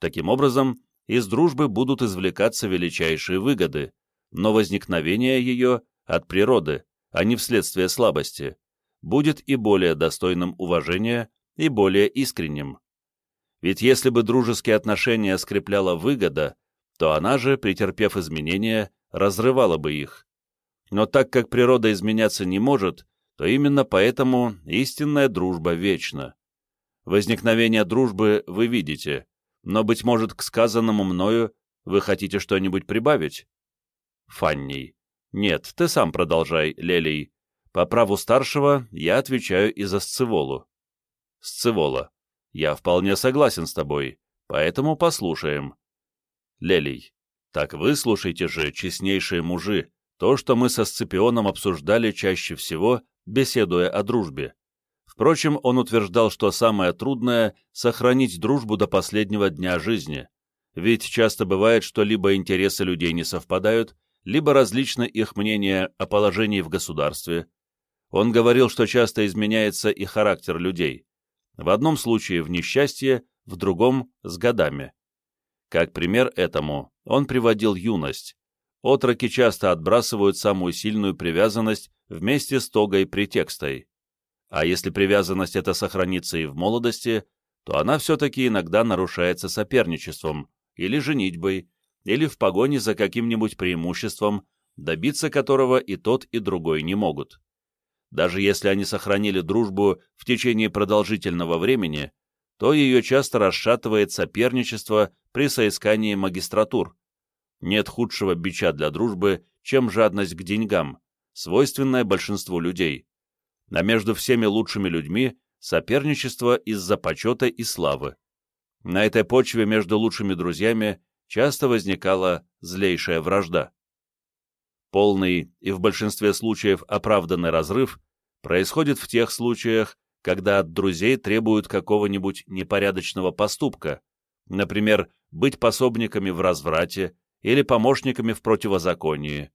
Таким образом, из дружбы будут извлекаться величайшие выгоды, но возникновение ее от природы, а не вследствие слабости, будет и более достойным уважения, и более искренним. Ведь если бы дружеские отношения скрепляла выгода, то она же, претерпев изменения, разрывала бы их. Но так как природа изменяться не может, то именно поэтому истинная дружба вечна. Возникновение дружбы вы видите, но, быть может, к сказанному мною вы хотите что-нибудь прибавить? Фанни. Нет, ты сам продолжай, Лелий. По праву старшего я отвечаю и за Сцеволу. Сцевола. Я вполне согласен с тобой, поэтому послушаем. Лелий. Так выслушайте же, честнейшие мужи, то, что мы со Сципионом обсуждали чаще всего беседуя о дружбе. Впрочем, он утверждал, что самое трудное — сохранить дружбу до последнего дня жизни, ведь часто бывает, что либо интересы людей не совпадают, либо различны их мнения о положении в государстве. Он говорил, что часто изменяется и характер людей. В одном случае в несчастье, в другом — с годами. Как пример этому он приводил юность. Отроки часто отбрасывают самую сильную привязанность вместе с тогой претекстой. А если привязанность эта сохранится и в молодости, то она все-таки иногда нарушается соперничеством, или женитьбой, или в погоне за каким-нибудь преимуществом, добиться которого и тот, и другой не могут. Даже если они сохранили дружбу в течение продолжительного времени, то ее часто расшатывает соперничество при соискании магистратур. Нет худшего бича для дружбы, чем жадность к деньгам, свойственное большинству людей, а между всеми лучшими людьми соперничество из-за почета и славы. На этой почве между лучшими друзьями часто возникала злейшая вражда. Полный и в большинстве случаев оправданный разрыв происходит в тех случаях, когда от друзей требуют какого-нибудь непорядочного поступка, например, быть пособниками в разврате или помощниками в противозаконии.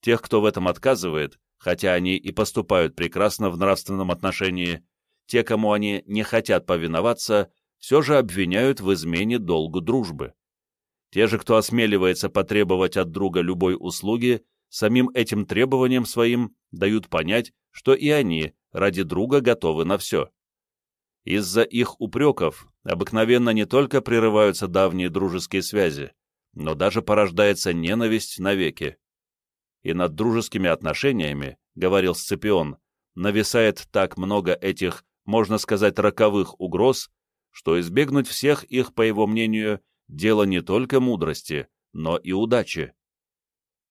Тех, кто в этом отказывает, хотя они и поступают прекрасно в нравственном отношении, те, кому они не хотят повиноваться, все же обвиняют в измене долгу дружбы. Те же, кто осмеливается потребовать от друга любой услуги, самим этим требованием своим дают понять, что и они ради друга готовы на все. Из-за их упреков обыкновенно не только прерываются давние дружеские связи, но даже порождается ненависть навеки. И над дружескими отношениями, говорил Сципион, нависает так много этих, можно сказать, роковых угроз, что избегнуть всех их, по его мнению, дело не только мудрости, но и удачи.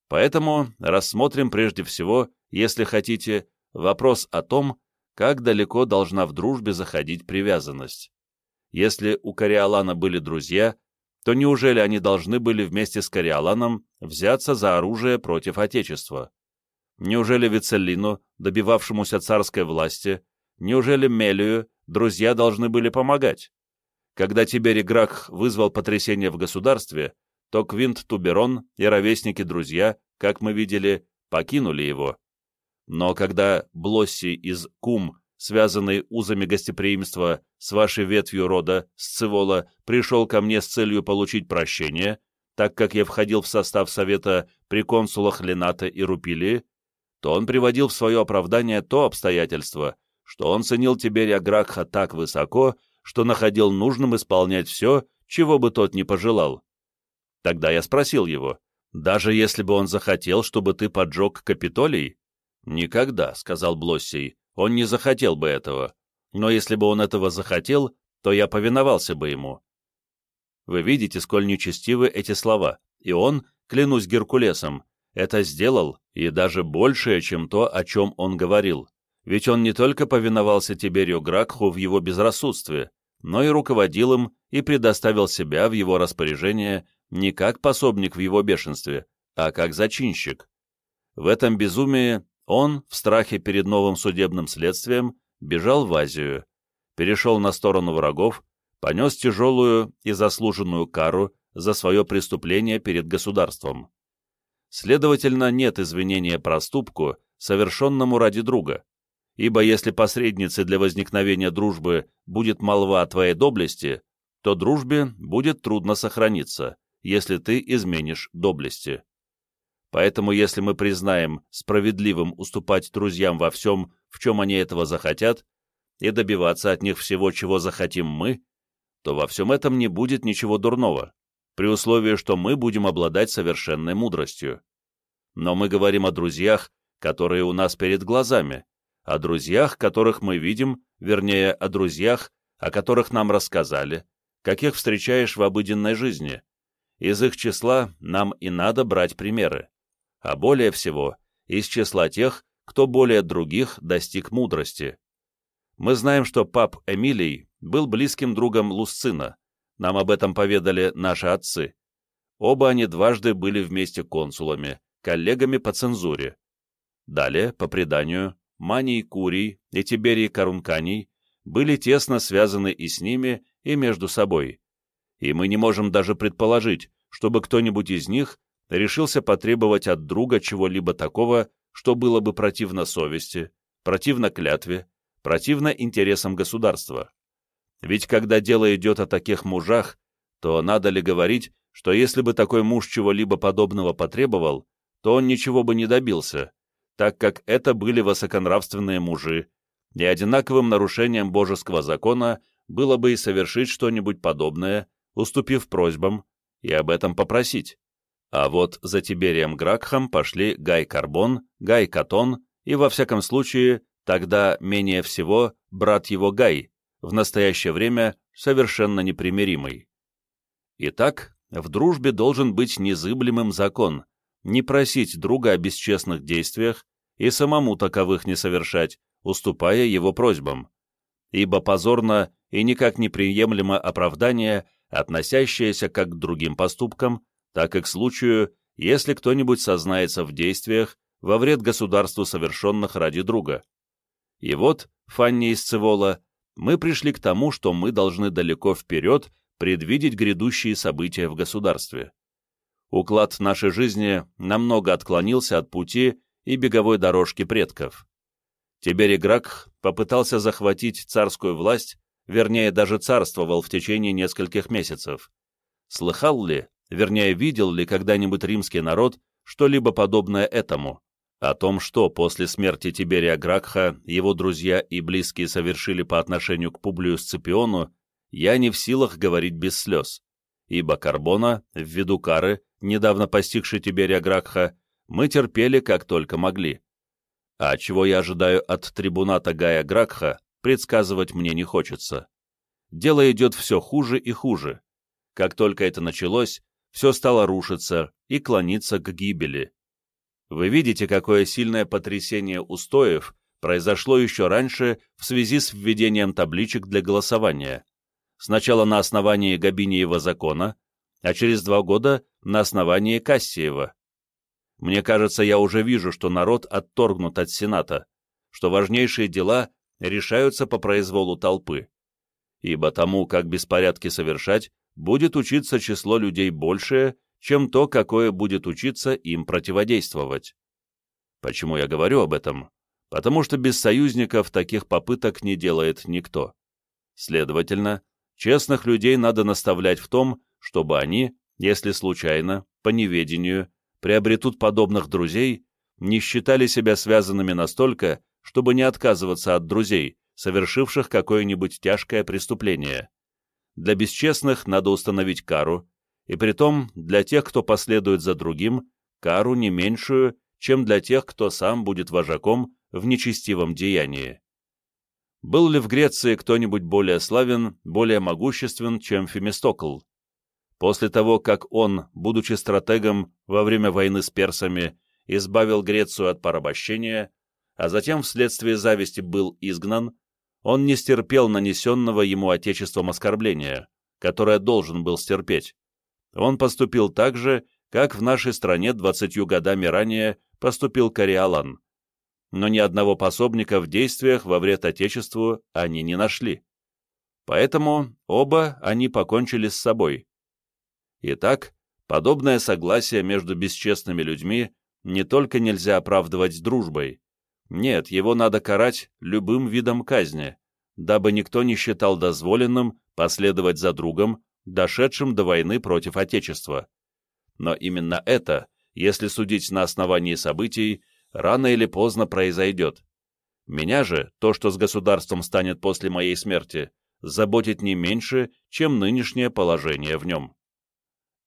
Поэтому рассмотрим прежде всего, если хотите, вопрос о том, как далеко должна в дружбе заходить привязанность. Если у Кориолана были друзья, то неужели они должны были вместе с Кориоланом взяться за оружие против Отечества? Неужели Вицеллину, добивавшемуся царской власти, неужели Мелию друзья должны были помогать? Когда Тиберий Грак вызвал потрясение в государстве, то Квинт Туберон и ровесники-друзья, как мы видели, покинули его. Но когда Блосси из Кум, связанный узами гостеприимства с вашей ветвью рода, Сцевола, пришел ко мне с целью получить прощение, так как я входил в состав совета при консулах Лената и Рупилии, то он приводил в свое оправдание то обстоятельство, что он ценил Тиберия Гракха так высоко, что находил нужным исполнять все, чего бы тот не пожелал. Тогда я спросил его, даже если бы он захотел, чтобы ты поджег Капитолий? Никогда, — сказал Блоссий, — он не захотел бы этого. Но если бы он этого захотел, то я повиновался бы ему. Вы видите, сколь нечестивы эти слова, и он, клянусь Геркулесом, это сделал, и даже большее, чем то, о чем он говорил. Ведь он не только повиновался Тиберию Гракху в его безрассудстве, но и руководил им и предоставил себя в его распоряжение не как пособник в его бешенстве, а как зачинщик. В этом безумии он, в страхе перед новым судебным следствием, бежал в Азию, перешел на сторону врагов, понес тяжелую и заслуженную кару за свое преступление перед государством. Следовательно, нет извинения проступку, совершенному ради друга, ибо если посредницей для возникновения дружбы будет молва о твоей доблести, то дружбе будет трудно сохраниться, если ты изменишь доблести. Поэтому если мы признаем справедливым уступать друзьям во всем, в чем они этого захотят, и добиваться от них всего, чего захотим мы, то во всем этом не будет ничего дурного, при условии, что мы будем обладать совершенной мудростью. Но мы говорим о друзьях, которые у нас перед глазами, о друзьях, которых мы видим, вернее, о друзьях, о которых нам рассказали, каких встречаешь в обыденной жизни, из их числа нам и надо брать примеры, а более всего из числа тех, кто более других достиг мудрости. Мы знаем, что пап Эмилий был близким другом Лусцина, нам об этом поведали наши отцы. Оба они дважды были вместе консулами, коллегами по цензуре. Далее, по преданию, Маний Курий и Тиберий Карунканий были тесно связаны и с ними, и между собой, и мы не можем даже предположить, чтобы кто-нибудь из них решился потребовать от друга чего-либо такого, что было бы противно совести, противно клятве, противно интересам государства. Ведь когда дело идет о таких мужах, то надо ли говорить, что если бы такой муж чего-либо подобного потребовал, то он ничего бы не добился, так как это были высоконравственные мужи, и одинаковым нарушением божеского закона было бы и совершить что-нибудь подобное, уступив просьбам, и об этом попросить. А вот за Тиберием Гракхом пошли Гай Карбон, Гай Катон и, во всяком случае, тогда менее всего брат его Гай, в настоящее время совершенно непримиримый. Итак, в дружбе должен быть незыблемым закон, не просить друга о бесчестных действиях и самому таковых не совершать, уступая его просьбам. Ибо позорно и никак неприемлемо оправдание, относящееся как к другим поступкам, так и к случаю, если кто-нибудь сознается в действиях во вред государству совершенных ради друга. И вот, Фанни из Цивола, мы пришли к тому, что мы должны далеко вперед предвидеть грядущие события в государстве. Уклад нашей жизни намного отклонился от пути и беговой дорожки предков. Тиберий Грак попытался захватить царскую власть, вернее, даже царствовал в течение нескольких месяцев. Слыхал ли, вернее, видел ли когда-нибудь римский народ что-либо подобное этому? О том, что после смерти Тиберия Гракха его друзья и близкие совершили по отношению к Публию Сципиону, я не в силах говорить без слез, ибо Карбона, ввиду кары, недавно постигшей Тиберия Гракха, мы терпели как только могли. А чего я ожидаю от трибуната Гая Гракха, предсказывать мне не хочется. Дело идет все хуже и хуже. Как только это началось, все стало рушиться и клониться к гибели. Вы видите, какое сильное потрясение устоев произошло еще раньше в связи с введением табличек для голосования. Сначала на основании Габиниева закона, а через два года на основании Кассиева. Мне кажется, я уже вижу, что народ отторгнут от Сената, что важнейшие дела решаются по произволу толпы. Ибо тому, как беспорядки совершать, будет учиться число людей большее, чем то, какое будет учиться им противодействовать. Почему я говорю об этом? Потому что без союзников таких попыток не делает никто. Следовательно, честных людей надо наставлять в том, чтобы они, если случайно, по неведению, приобретут подобных друзей, не считали себя связанными настолько, чтобы не отказываться от друзей, совершивших какое-нибудь тяжкое преступление. Для бесчестных надо установить кару, и притом для тех, кто последует за другим, кару не меньшую, чем для тех, кто сам будет вожаком в нечестивом деянии. Был ли в Греции кто-нибудь более славен, более могуществен, чем Фемистокл? После того, как он, будучи стратегом во время войны с персами, избавил Грецию от порабощения, а затем вследствие зависти был изгнан, он не стерпел нанесенного ему отечеством оскорбления, которое должен был стерпеть, он поступил так же, как в нашей стране двадцатью годами ранее поступил Кориолан. Но ни одного пособника в действиях во вред Отечеству они не нашли. Поэтому оба они покончили с собой. Итак, подобное согласие между бесчестными людьми не только нельзя оправдывать дружбой. Нет, его надо карать любым видом казни, дабы никто не считал дозволенным последовать за другом, дошедшим до войны против Отечества. Но именно это, если судить на основании событий, рано или поздно произойдет. Меня же, то, что с государством станет после моей смерти, заботит не меньше, чем нынешнее положение в нем.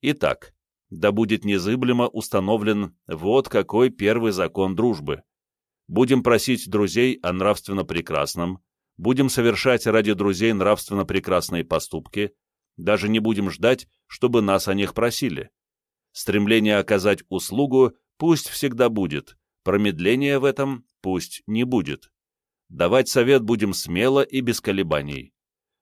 Итак, да будет незыблемо установлен вот какой первый закон дружбы. Будем просить друзей о нравственно прекрасном, будем совершать ради друзей нравственно прекрасные поступки, даже не будем ждать, чтобы нас о них просили. Стремление оказать услугу пусть всегда будет, промедления в этом пусть не будет. Давать совет будем смело и без колебаний.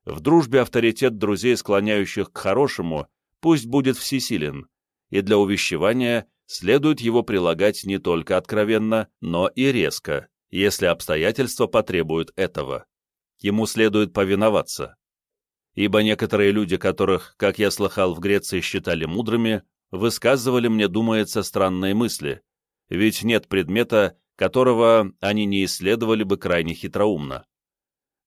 В дружбе авторитет друзей, склоняющих к хорошему, пусть будет всесилен, и для увещевания следует его прилагать не только откровенно, но и резко, если обстоятельства потребуют этого. Ему следует повиноваться ибо некоторые люди, которых, как я слыхал, в Греции считали мудрыми, высказывали мне, думается, странные мысли, ведь нет предмета, которого они не исследовали бы крайне хитроумно.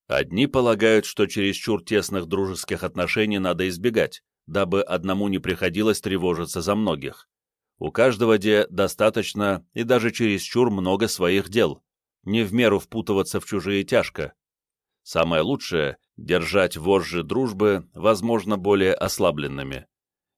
Одни полагают, что чересчур тесных дружеских отношений надо избегать, дабы одному не приходилось тревожиться за многих. У каждого де достаточно и даже чересчур много своих дел, не в меру впутываться в чужие тяжко. Самое лучшее держать вожжи дружбы, возможно, более ослабленными.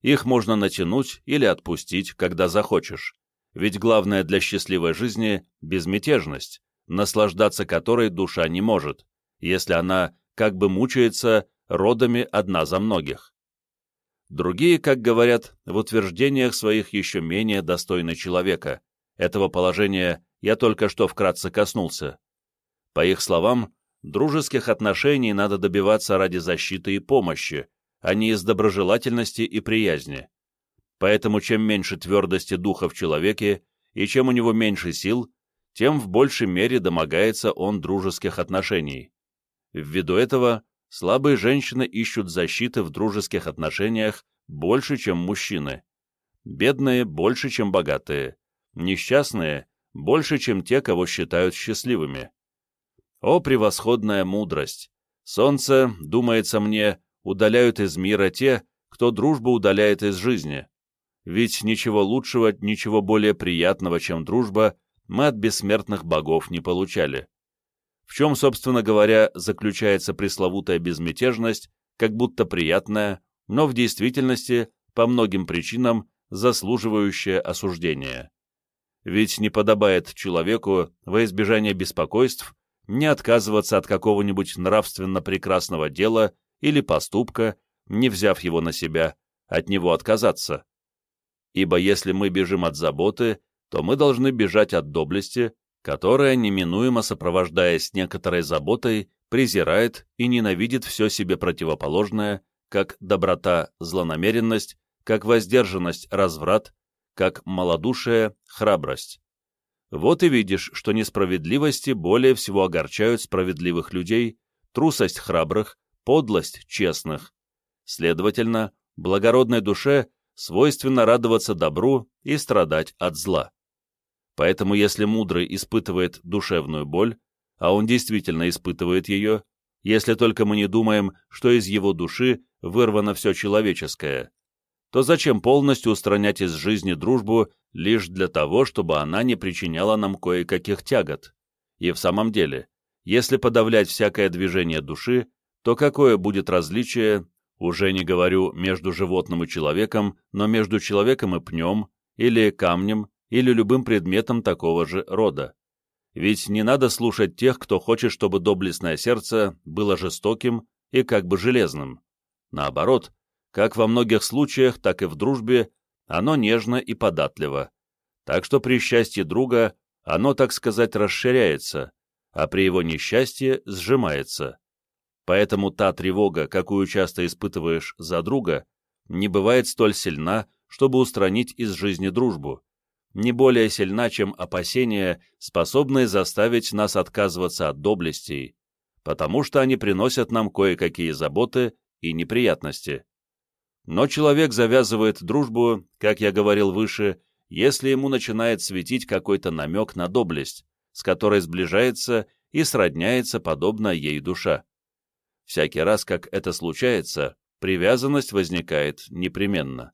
Их можно натянуть или отпустить, когда захочешь. Ведь главное для счастливой жизни — безмятежность, наслаждаться которой душа не может, если она как бы мучается родами одна за многих. Другие, как говорят, в утверждениях своих еще менее достойны человека. Этого положения я только что вкратце коснулся. По их словам, дружеских отношений надо добиваться ради защиты и помощи, а не из доброжелательности и приязни. Поэтому чем меньше твердости духа в человеке и чем у него меньше сил, тем в большей мере домогается он дружеских отношений. Ввиду этого слабые женщины ищут защиты в дружеских отношениях больше, чем мужчины. Бедные больше, чем богатые. Несчастные больше, чем те, кого считают счастливыми. О, превосходная мудрость! Солнце, думается мне, удаляют из мира те, кто дружбу удаляет из жизни. Ведь ничего лучшего, ничего более приятного, чем дружба, мы от бессмертных богов не получали. В чем, собственно говоря, заключается пресловутая безмятежность, как будто приятная, но в действительности, по многим причинам, заслуживающая осуждения. Ведь не подобает человеку во избежание беспокойств не отказываться от какого-нибудь нравственно прекрасного дела или поступка, не взяв его на себя, от него отказаться. Ибо если мы бежим от заботы, то мы должны бежать от доблести, которая, неминуемо сопровождаясь некоторой заботой, презирает и ненавидит все себе противоположное, как доброта, злонамеренность, как воздержанность, разврат, как малодушие, храбрость. Вот и видишь, что несправедливости более всего огорчают справедливых людей, трусость храбрых, подлость честных. Следовательно, благородной душе свойственно радоваться добру и страдать от зла. Поэтому если мудрый испытывает душевную боль, а он действительно испытывает ее, если только мы не думаем, что из его души вырвано все человеческое, то зачем полностью устранять из жизни дружбу лишь для того, чтобы она не причиняла нам кое-каких тягот? И в самом деле, если подавлять всякое движение души, то какое будет различие, уже не говорю между животным и человеком, но между человеком и пнем, или камнем, или любым предметом такого же рода? Ведь не надо слушать тех, кто хочет, чтобы доблестное сердце было жестоким и как бы железным. Наоборот, как во многих случаях, так и в дружбе, оно нежно и податливо. Так что при счастье друга оно, так сказать, расширяется, а при его несчастье сжимается. Поэтому та тревога, какую часто испытываешь за друга, не бывает столь сильна, чтобы устранить из жизни дружбу, не более сильна, чем опасения, способные заставить нас отказываться от доблестей, потому что они приносят нам кое-какие заботы и неприятности. Но человек завязывает дружбу, как я говорил выше, если ему начинает светить какой-то намек на доблесть, с которой сближается и сродняется подобно ей душа. Всякий раз, как это случается, привязанность возникает непременно.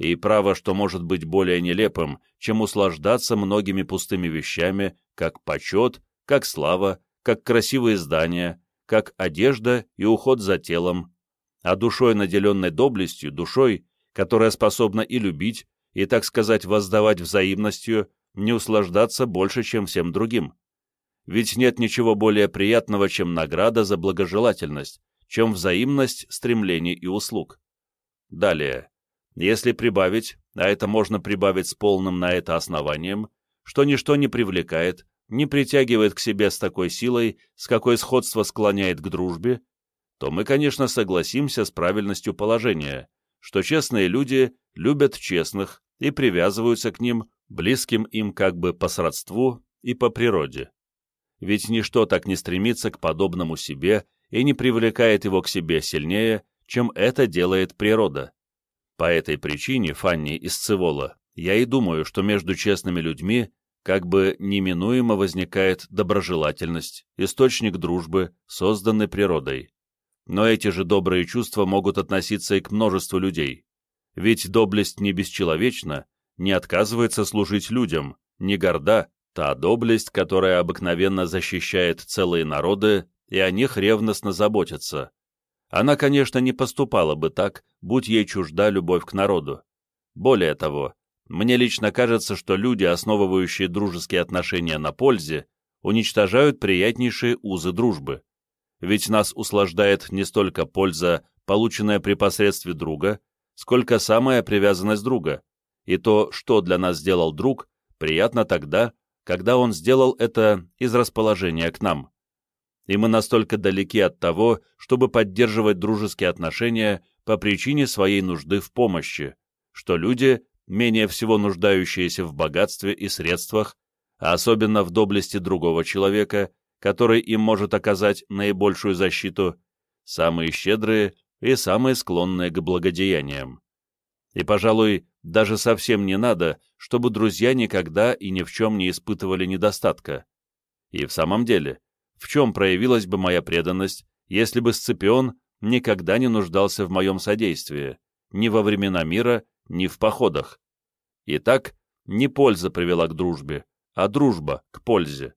И право, что может быть более нелепым, чем услаждаться многими пустыми вещами, как почет, как слава, как красивые здания, как одежда и уход за телом, а душой, наделенной доблестью, душой, которая способна и любить, и, так сказать, воздавать взаимностью, не услаждаться больше, чем всем другим. Ведь нет ничего более приятного, чем награда за благожелательность, чем взаимность стремлений и услуг. Далее, если прибавить, а это можно прибавить с полным на это основанием, что ничто не привлекает, не притягивает к себе с такой силой, с какой сходство склоняет к дружбе, то мы, конечно, согласимся с правильностью положения, что честные люди любят честных и привязываются к ним, близким им как бы по сродству и по природе. Ведь ничто так не стремится к подобному себе и не привлекает его к себе сильнее, чем это делает природа. По этой причине, Фанни из Цивола, я и думаю, что между честными людьми как бы неминуемо возникает доброжелательность, источник дружбы, созданный природой. Но эти же добрые чувства могут относиться и к множеству людей. Ведь доблесть не бесчеловечна, не отказывается служить людям, не горда, та доблесть, которая обыкновенно защищает целые народы и о них ревностно заботится. Она, конечно, не поступала бы так, будь ей чужда любовь к народу. Более того, мне лично кажется, что люди, основывающие дружеские отношения на пользе, уничтожают приятнейшие узы дружбы ведь нас услаждает не столько польза, полученная при посредстве друга, сколько самая привязанность друга, и то, что для нас сделал друг, приятно тогда, когда он сделал это из расположения к нам. И мы настолько далеки от того, чтобы поддерживать дружеские отношения по причине своей нужды в помощи, что люди, менее всего нуждающиеся в богатстве и средствах, а особенно в доблести другого человека, который им может оказать наибольшую защиту, самые щедрые и самые склонные к благодеяниям. И, пожалуй, даже совсем не надо, чтобы друзья никогда и ни в чем не испытывали недостатка. И в самом деле, в чем проявилась бы моя преданность, если бы Сципион никогда не нуждался в моем содействии, ни во времена мира, ни в походах. Итак, не польза привела к дружбе, а дружба к пользе.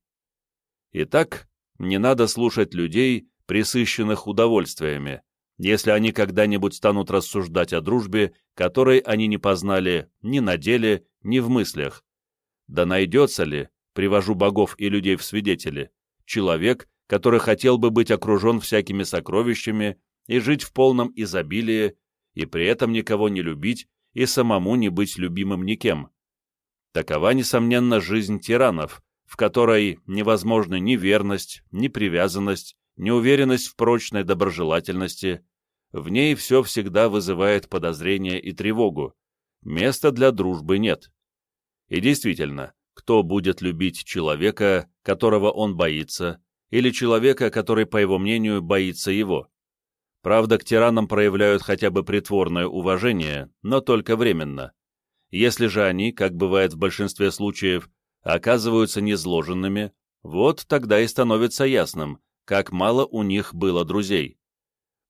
Итак, не надо слушать людей, присыщенных удовольствиями, если они когда-нибудь станут рассуждать о дружбе, которой они не познали ни на деле, ни в мыслях. Да найдется ли, привожу богов и людей в свидетели, человек, который хотел бы быть окружен всякими сокровищами и жить в полном изобилии, и при этом никого не любить и самому не быть любимым никем. Такова, несомненно, жизнь тиранов, в которой невозможна ни верность, ни привязанность, неуверенность в прочной доброжелательности, в ней все всегда вызывает подозрение и тревогу, места для дружбы нет. И действительно, кто будет любить человека, которого он боится, или человека, который, по его мнению, боится его? Правда, к тиранам проявляют хотя бы притворное уважение, но только временно. Если же они, как бывает в большинстве случаев, оказываются незложенными, вот тогда и становится ясным, как мало у них было друзей.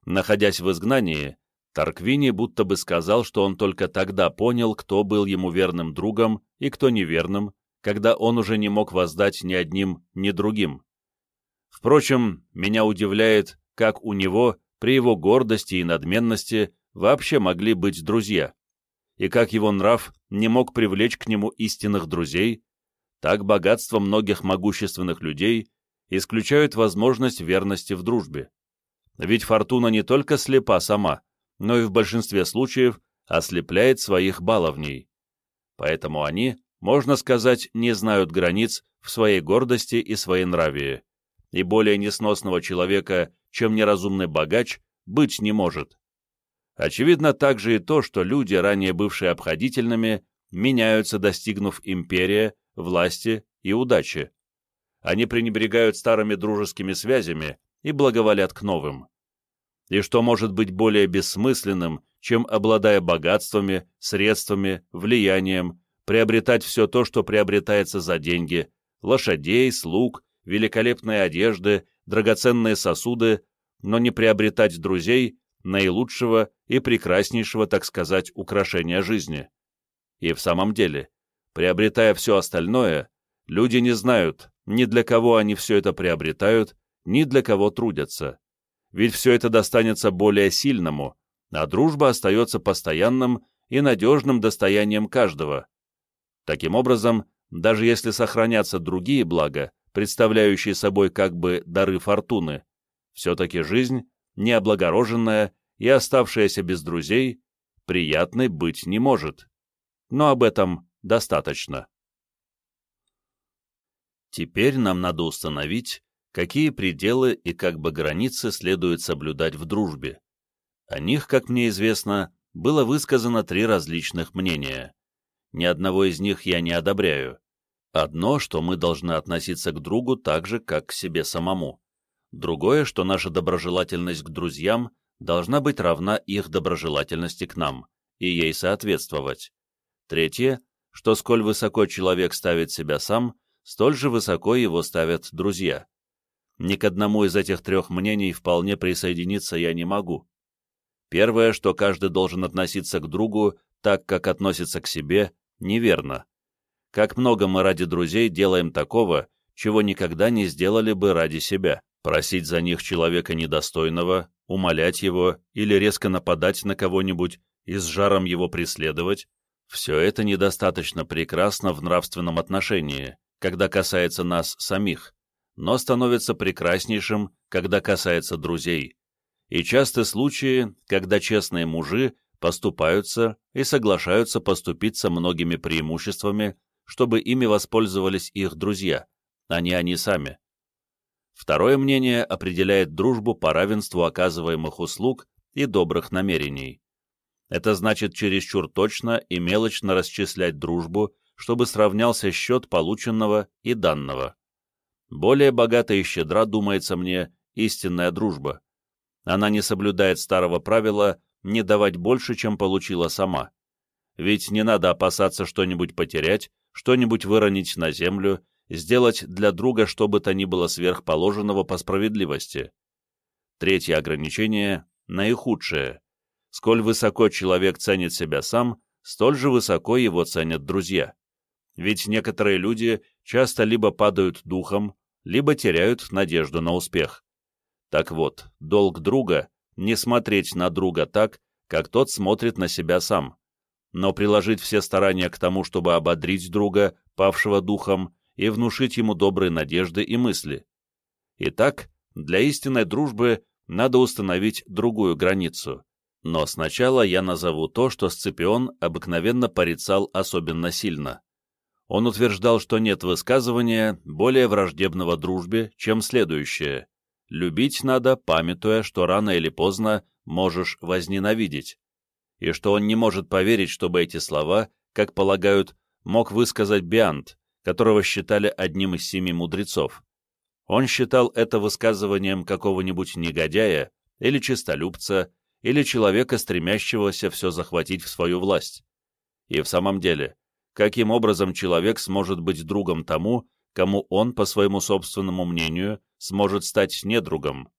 Находясь в изгнании, Тарквини будто бы сказал, что он только тогда понял, кто был ему верным другом и кто неверным, когда он уже не мог воздать ни одним, ни другим. Впрочем, меня удивляет, как у него, при его гордости и надменности, вообще могли быть друзья, и как его нрав не мог привлечь к нему истинных друзей, так богатство многих могущественных людей исключают возможность верности в дружбе. Ведь фортуна не только слепа сама, но и в большинстве случаев ослепляет своих баловней. Поэтому они, можно сказать, не знают границ в своей гордости и своей нравии, и более несносного человека, чем неразумный богач, быть не может. Очевидно также и то, что люди, ранее бывшие обходительными, меняются, достигнув империя, власти и удачи они пренебрегают старыми дружескими связями и благоволят к новым. И что может быть более бессмысленным, чем, обладая богатствами, средствами, влиянием, приобретать все то, что приобретается за деньги, лошадей, слуг, великолепные одежды, драгоценные сосуды, но не приобретать друзей, наилучшего и прекраснейшего, так сказать, украшения жизни. И в самом деле, приобретая все остальное, люди не знают, ни для кого они все это приобретают, ни для кого трудятся. Ведь все это достанется более сильному, а дружба остается постоянным и надежным достоянием каждого. Таким образом, даже если сохранятся другие блага, представляющие собой как бы дары фортуны, все-таки жизнь, необлагороженная и оставшаяся без друзей, приятной быть не может. Но об этом достаточно. Теперь нам надо установить, какие пределы и как бы границы следует соблюдать в дружбе. О них, как мне известно, было высказано три различных мнения. Ни одного из них я не одобряю. Одно, что мы должны относиться к другу так же, как к себе самому. Другое, что наша доброжелательность к друзьям должна быть равна их доброжелательности к нам, и ей соответствовать. Третье, что сколь высоко человек ставит себя сам, столь же высоко его ставят друзья. Ни к одному из этих трех мнений вполне присоединиться я не могу. Первое, что каждый должен относиться к другу так, как относится к себе, неверно. Как много мы ради друзей делаем такого, чего никогда не сделали бы ради себя. Просить за них человека недостойного, умолять его или резко нападать на кого-нибудь и с жаром его преследовать – все это недостаточно прекрасно в нравственном отношении, когда касается нас самих, но становится прекраснейшим, когда касается друзей. И часто случаи, когда честные мужи поступаются и соглашаются поступиться многими преимуществами, чтобы ими воспользовались их друзья, а не они сами. Второе мнение определяет дружбу по равенству оказываемых услуг и добрых намерений. Это значит чересчур точно и мелочно расчислять дружбу, чтобы сравнялся счет полученного и данного. Более богата и щедра, думается мне, истинная дружба. Она не соблюдает старого правила не давать больше, чем получила сама. Ведь не надо опасаться что-нибудь потерять, что-нибудь выронить на землю, сделать для друга что бы то ни было сверхположенного по справедливости. Третье ограничение — наихудшее. Сколь высоко человек ценит себя сам, столь же высоко его ценят друзья. Ведь некоторые люди часто либо падают духом, либо теряют надежду на успех. Так вот, долг друга — не смотреть на друга так, как тот смотрит на себя сам, но приложить все старания к тому, чтобы ободрить друга, павшего духом, и внушить ему добрые надежды и мысли. Итак, для истинной дружбы надо установить другую границу. Но сначала я назову то, что Сципион обыкновенно порицал особенно сильно. Он утверждал, что нет высказывания более враждебного дружбе, чем следующее. Любить надо, памятуя, что рано или поздно можешь возненавидеть. И что он не может поверить, чтобы эти слова, как полагают, мог высказать Биант, которого считали одним из семи мудрецов. Он считал это высказыванием какого-нибудь негодяя или честолюбца, или человека, стремящегося все захватить в свою власть. И в самом деле, каким образом человек сможет быть другом тому, кому он, по своему собственному мнению, сможет стать недругом?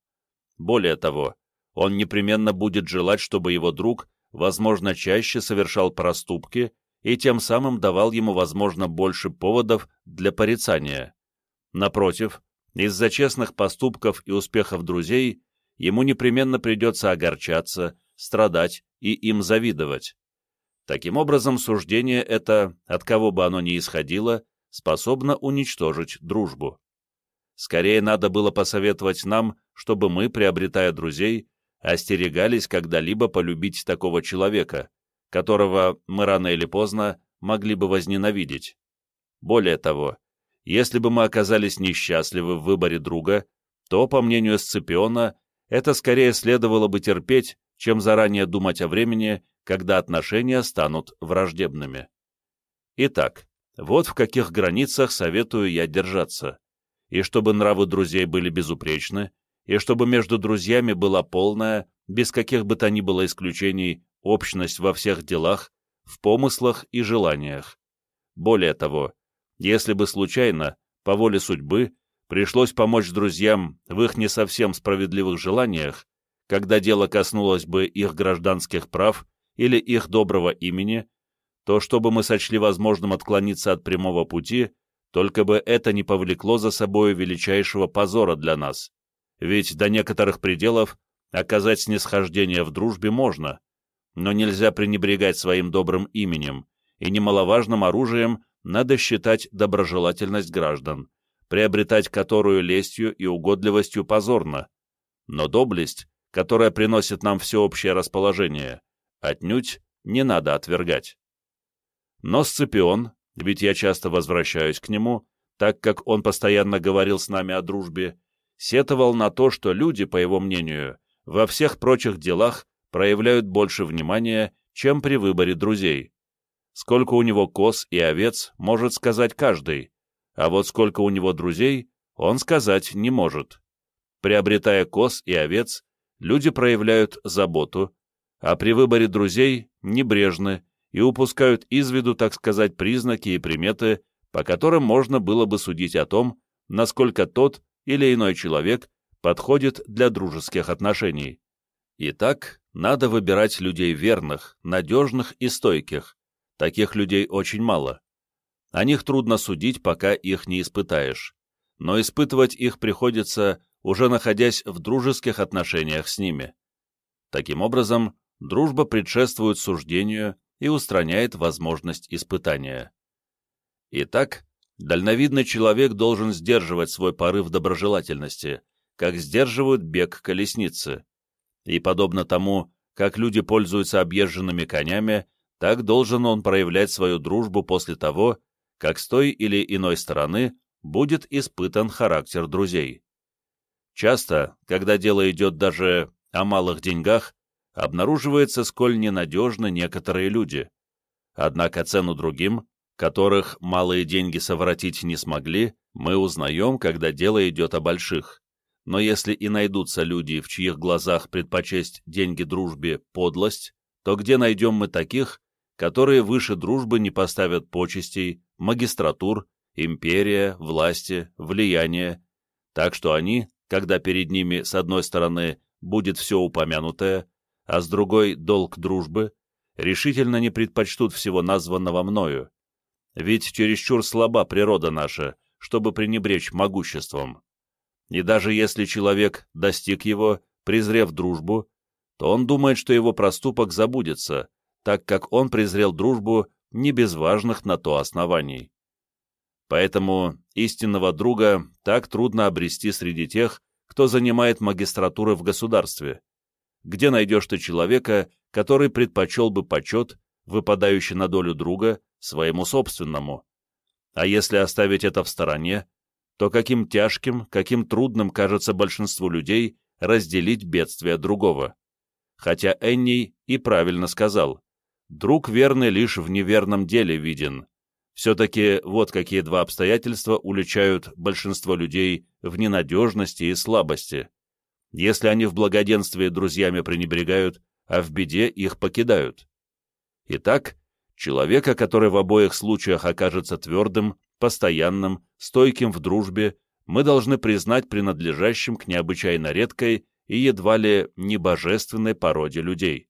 Более того, он непременно будет желать, чтобы его друг, возможно, чаще совершал проступки, и тем самым давал ему, возможно, больше поводов для порицания. Напротив, из-за честных поступков и успехов друзей ему непременно придется огорчаться, страдать и им завидовать. Таким образом, суждение это, от кого бы оно ни исходило, способно уничтожить дружбу. Скорее надо было посоветовать нам, чтобы мы, приобретая друзей, остерегались когда-либо полюбить такого человека, которого мы рано или поздно могли бы возненавидеть. Более того, если бы мы оказались несчастливы в выборе друга, то, по мнению Сципиона, это скорее следовало бы терпеть, чем заранее думать о времени, когда отношения станут враждебными. Итак, вот в каких границах советую я держаться. И чтобы нравы друзей были безупречны, и чтобы между друзьями была полная, без каких бы то ни было исключений, общность во всех делах, в помыслах и желаниях. Более того, если бы случайно, по воле судьбы, пришлось помочь друзьям в их не совсем справедливых желаниях, когда дело коснулось бы их гражданских прав или их доброго имени, то чтобы мы сочли возможным отклониться от прямого пути, только бы это не повлекло за собой величайшего позора для нас. Ведь до некоторых пределов оказать снисхождение в дружбе можно, но нельзя пренебрегать своим добрым именем, и немаловажным оружием надо считать доброжелательность граждан, приобретать которую лестью и угодливостью позорно. Но доблесть, которая приносит нам всеобщее расположение, отнюдь не надо отвергать. Но Сципион, ведь я часто возвращаюсь к нему, так как он постоянно говорил с нами о дружбе, сетовал на то, что люди, по его мнению, во всех прочих делах проявляют больше внимания, чем при выборе друзей. Сколько у него коз и овец, может сказать каждый, а вот сколько у него друзей, он сказать не может. Приобретая коз и овец, люди проявляют заботу, а при выборе друзей небрежны и упускают из виду, так сказать, признаки и приметы, по которым можно было бы судить о том, насколько тот или иной человек подходит для дружеских отношений. Итак, надо выбирать людей верных, надежных и стойких. Таких людей очень мало. О них трудно судить, пока их не испытаешь. Но испытывать их приходится, уже находясь в дружеских отношениях с ними. Таким образом, дружба предшествует суждению и устраняет возможность испытания. Итак, дальновидный человек должен сдерживать свой порыв доброжелательности, как сдерживают бег колесницы и, подобно тому, как люди пользуются объезженными конями, так должен он проявлять свою дружбу после того, как с той или иной стороны будет испытан характер друзей. Часто, когда дело идет даже о малых деньгах, обнаруживается, сколь ненадежны некоторые люди. Однако цену другим, которых малые деньги совратить не смогли, мы узнаем, когда дело идет о больших. Но если и найдутся люди, в чьих глазах предпочесть деньги дружбе подлость, то где найдем мы таких, которые выше дружбы не поставят почестей, магистратур, империя, власти, влияние, так что они, когда перед ними с одной стороны будет все упомянутое, а с другой — долг дружбы, решительно не предпочтут всего названного мною. Ведь чересчур слаба природа наша, чтобы пренебречь могуществом. И даже если человек достиг его, презрев дружбу, то он думает, что его проступок забудется, так как он презрел дружбу не без важных на то оснований. Поэтому истинного друга так трудно обрести среди тех, кто занимает магистратуры в государстве. Где найдешь ты человека, который предпочел бы почет, выпадающий на долю друга, своему собственному? А если оставить это в стороне, то каким тяжким, каким трудным кажется большинству людей разделить бедствие другого. Хотя Энни и правильно сказал, друг верный лишь в неверном деле виден, все-таки вот какие два обстоятельства уличают большинство людей в ненадежности и слабости. Если они в благоденствии друзьями пренебрегают, а в беде их покидают. Итак, человека, который в обоих случаях окажется твердым, постоянным, стойким в дружбе, мы должны признать принадлежащим к необычайно редкой и едва ли не божественной породе людей.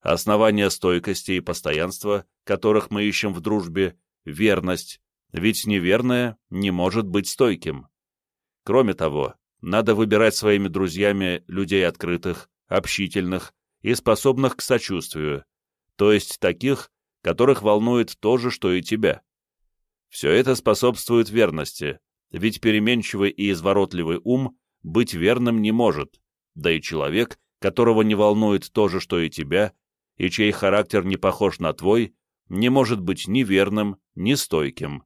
Основания стойкости и постоянства, которых мы ищем в дружбе, верность, ведь неверное не может быть стойким. Кроме того, надо выбирать своими друзьями людей открытых, общительных и способных к сочувствию, то есть таких, которых волнует то же, что и тебя. Все это способствует верности, ведь переменчивый и изворотливый ум быть верным не может, да и человек, которого не волнует то же, что и тебя, и чей характер не похож на твой, не может быть ни верным, ни стойким.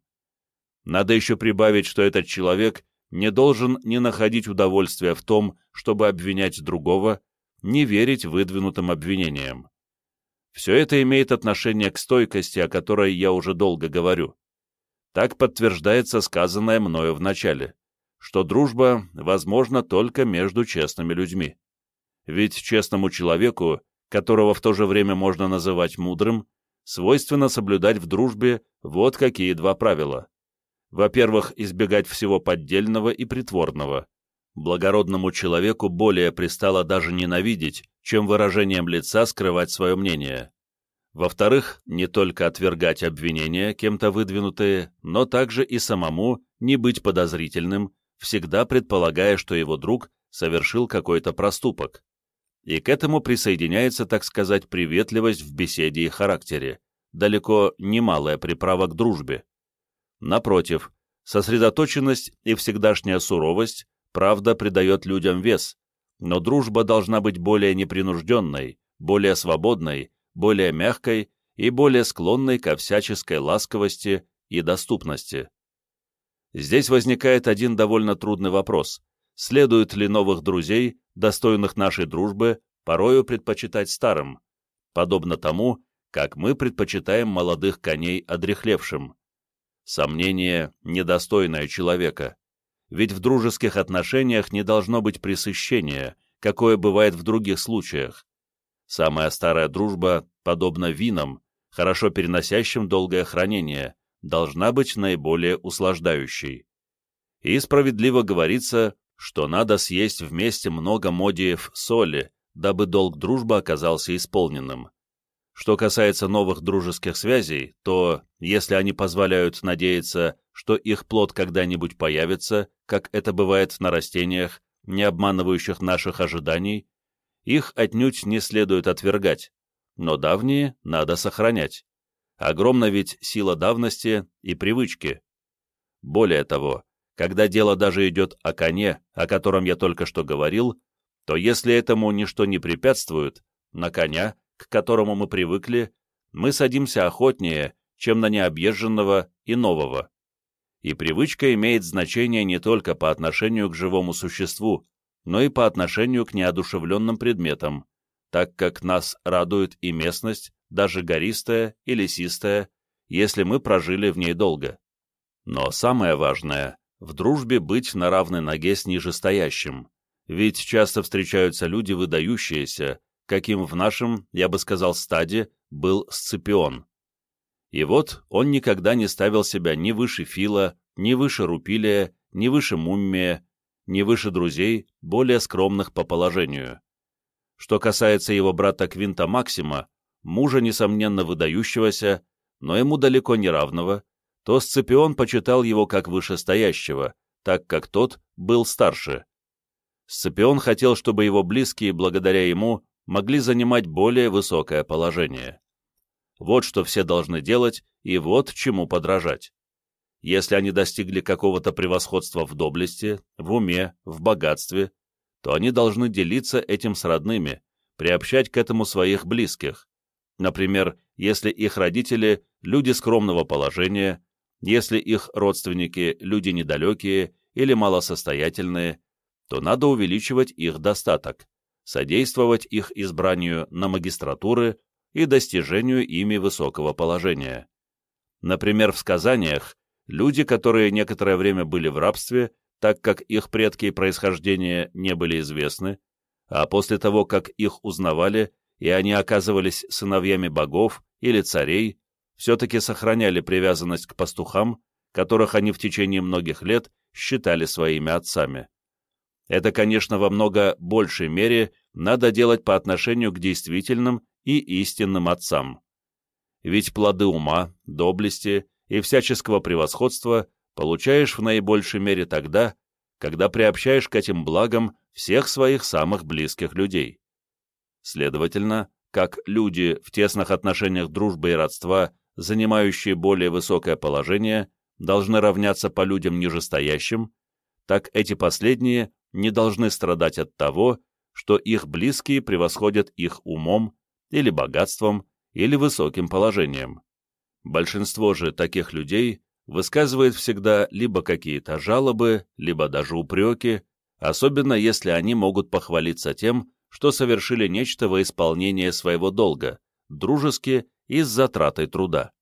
Надо еще прибавить, что этот человек не должен не находить удовольствия в том, чтобы обвинять другого, не верить выдвинутым обвинениям. Все это имеет отношение к стойкости, о которой я уже долго говорю. Так подтверждается сказанное мною в начале, что дружба возможна только между честными людьми. Ведь честному человеку которого в то же время можно называть мудрым, свойственно соблюдать в дружбе вот какие два правила. Во-первых, избегать всего поддельного и притворного. Благородному человеку более пристало даже ненавидеть, чем выражением лица скрывать свое мнение. Во-вторых, не только отвергать обвинения, кем-то выдвинутые, но также и самому не быть подозрительным, всегда предполагая, что его друг совершил какой-то проступок и к этому присоединяется, так сказать, приветливость в беседе и характере, далеко немалая приправа к дружбе. Напротив, сосредоточенность и всегдашняя суровость, правда, придает людям вес, но дружба должна быть более непринужденной, более свободной, более мягкой и более склонной ко всяческой ласковости и доступности. Здесь возникает один довольно трудный вопрос. Следует ли новых друзей достойных нашей дружбы, порою предпочитать старым, подобно тому, как мы предпочитаем молодых коней одрехлевшим. Сомнение недостойное человека, ведь в дружеских отношениях не должно быть пресыщения, какое бывает в других случаях. Самая старая дружба, подобно винам, хорошо переносящим долгое хранение, должна быть наиболее услаждающей. И справедливо говорится, что надо съесть вместе много модиев соли, дабы долг дружбы оказался исполненным. Что касается новых дружеских связей, то, если они позволяют надеяться, что их плод когда-нибудь появится, как это бывает на растениях, не обманывающих наших ожиданий, их отнюдь не следует отвергать, но давние надо сохранять. Огромна ведь сила давности и привычки. Более того, когда дело даже идет о коне, о котором я только что говорил, то если этому ничто не препятствует, на коня, к которому мы привыкли, мы садимся охотнее, чем на необъезженного и нового. И привычка имеет значение не только по отношению к живому существу, но и по отношению к неодушевленным предметам, так как нас радует и местность, даже гористая и лесистая, если мы прожили в ней долго. Но самое важное — в дружбе быть на равной ноге с нижестоящим, ведь часто встречаются люди выдающиеся, каким в нашем, я бы сказал, стаде был Сципион. И вот он никогда не ставил себя ни выше Фила, ни выше Рупилия, ни выше Муммия, ни выше друзей, более скромных по положению. Что касается его брата Квинта Максима, мужа, несомненно, выдающегося, но ему далеко не равного, то Сципион почитал его как вышестоящего, так как тот был старше. Сципион хотел, чтобы его близкие, благодаря ему, могли занимать более высокое положение. Вот что все должны делать, и вот чему подражать. Если они достигли какого-то превосходства в доблести, в уме, в богатстве, то они должны делиться этим с родными, приобщать к этому своих близких. Например, если их родители – люди скромного положения, если их родственники – люди недалекие или малосостоятельные, то надо увеличивать их достаток, содействовать их избранию на магистратуры и достижению ими высокого положения. Например, в сказаниях люди, которые некоторое время были в рабстве, так как их предки и происхождение не были известны, а после того, как их узнавали, и они оказывались сыновьями богов или царей, все-таки сохраняли привязанность к пастухам, которых они в течение многих лет считали своими отцами. Это, конечно, во много большей мере надо делать по отношению к действительным и истинным отцам. Ведь плоды ума, доблести и всяческого превосходства получаешь в наибольшей мере тогда, когда приобщаешь к этим благам всех своих самых близких людей. Следовательно, как люди в тесных отношениях дружбы и родства занимающие более высокое положение, должны равняться по людям нижестоящим, так эти последние не должны страдать от того, что их близкие превосходят их умом или богатством или высоким положением. Большинство же таких людей высказывает всегда либо какие-то жалобы, либо даже упреки, особенно если они могут похвалиться тем, что совершили нечто во исполнение своего долга, дружески и с затратой труда.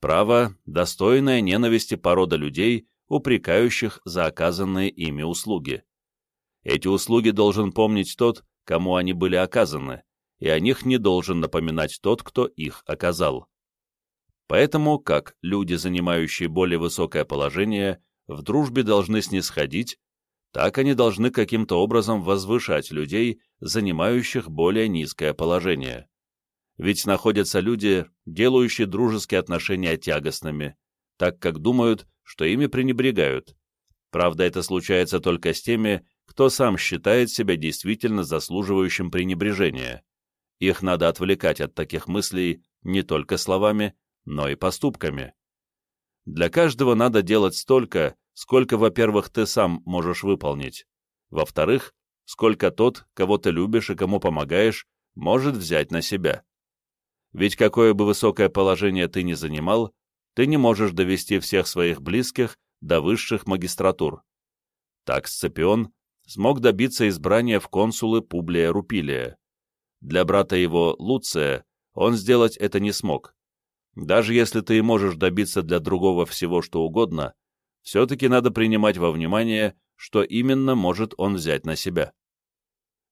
Право, достойное ненависти порода людей, упрекающих за оказанные ими услуги. Эти услуги должен помнить тот, кому они были оказаны, и о них не должен напоминать тот, кто их оказал. Поэтому, как люди, занимающие более высокое положение, в дружбе должны снисходить, так они должны каким-то образом возвышать людей, занимающих более низкое положение ведь находятся люди, делающие дружеские отношения тягостными, так как думают, что ими пренебрегают. Правда, это случается только с теми, кто сам считает себя действительно заслуживающим пренебрежения. Их надо отвлекать от таких мыслей не только словами, но и поступками. Для каждого надо делать столько, сколько, во-первых, ты сам можешь выполнить, во-вторых, сколько тот, кого ты любишь и кому помогаешь, может взять на себя. Ведь какое бы высокое положение ты ни занимал, ты не можешь довести всех своих близких до высших магистратур. Так Сципион смог добиться избрания в консулы Публия Рупилия. Для брата его Луция он сделать это не смог. Даже если ты и можешь добиться для другого всего, что угодно, все-таки надо принимать во внимание, что именно может он взять на себя.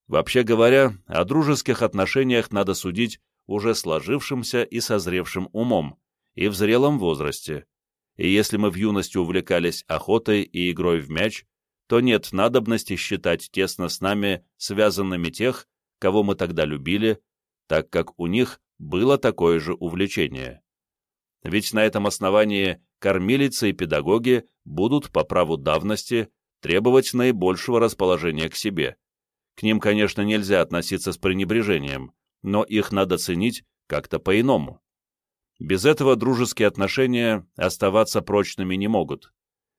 Вообще говоря, о дружеских отношениях надо судить уже сложившимся и созревшим умом, и в зрелом возрасте. И если мы в юности увлекались охотой и игрой в мяч, то нет надобности считать тесно с нами связанными тех, кого мы тогда любили, так как у них было такое же увлечение. Ведь на этом основании кормилицы и педагоги будут по праву давности требовать наибольшего расположения к себе. К ним, конечно, нельзя относиться с пренебрежением, но их надо ценить как-то по-иному. Без этого дружеские отношения оставаться прочными не могут,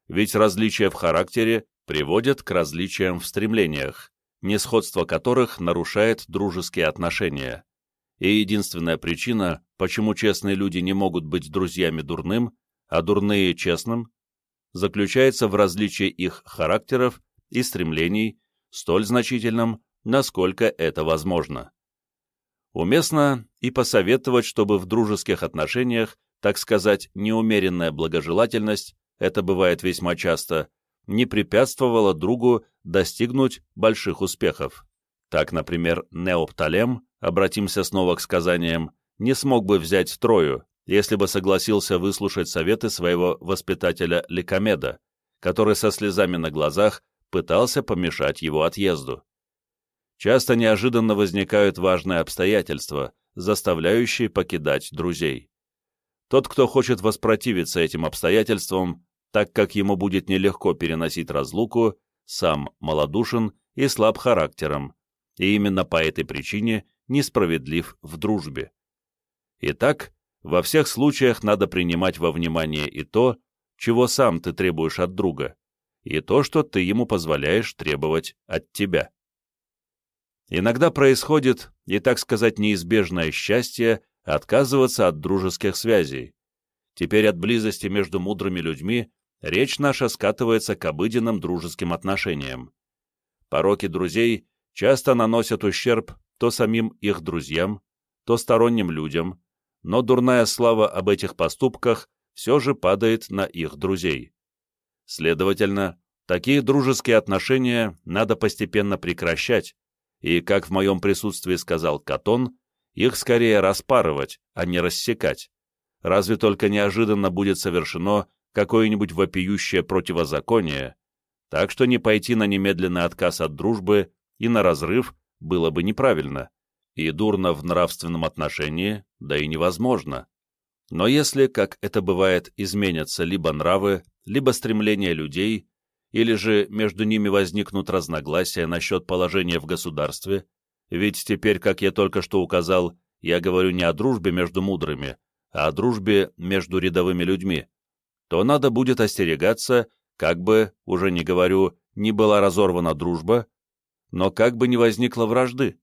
ведь различия в характере приводят к различиям в стремлениях, несходство которых нарушает дружеские отношения. И единственная причина, почему честные люди не могут быть друзьями дурным, а дурные — честным, заключается в различии их характеров и стремлений, столь значительном, насколько это возможно. Уместно и посоветовать, чтобы в дружеских отношениях, так сказать, неумеренная благожелательность, это бывает весьма часто, не препятствовала другу достигнуть больших успехов. Так, например, Неопталем, обратимся снова к сказаниям, не смог бы взять Трою, если бы согласился выслушать советы своего воспитателя Ликомеда, который со слезами на глазах пытался помешать его отъезду. Часто неожиданно возникают важные обстоятельства, заставляющие покидать друзей. Тот, кто хочет воспротивиться этим обстоятельствам, так как ему будет нелегко переносить разлуку, сам малодушен и слаб характером, и именно по этой причине несправедлив в дружбе. Итак, во всех случаях надо принимать во внимание и то, чего сам ты требуешь от друга, и то, что ты ему позволяешь требовать от тебя. Иногда происходит, и так сказать, неизбежное счастье отказываться от дружеских связей. Теперь от близости между мудрыми людьми речь наша скатывается к обыденным дружеским отношениям. Пороки друзей часто наносят ущерб то самим их друзьям, то сторонним людям, но дурная слава об этих поступках все же падает на их друзей. Следовательно, такие дружеские отношения надо постепенно прекращать, и, как в моем присутствии сказал Катон, их скорее распарывать, а не рассекать. Разве только неожиданно будет совершено какое-нибудь вопиющее противозаконие, так что не пойти на немедленный отказ от дружбы и на разрыв было бы неправильно и дурно в нравственном отношении, да и невозможно. Но если, как это бывает, изменятся либо нравы, либо стремления людей, или же между ними возникнут разногласия насчет положения в государстве, ведь теперь, как я только что указал, я говорю не о дружбе между мудрыми, а о дружбе между рядовыми людьми, то надо будет остерегаться, как бы, уже не говорю, не была разорвана дружба, но как бы не возникло вражды.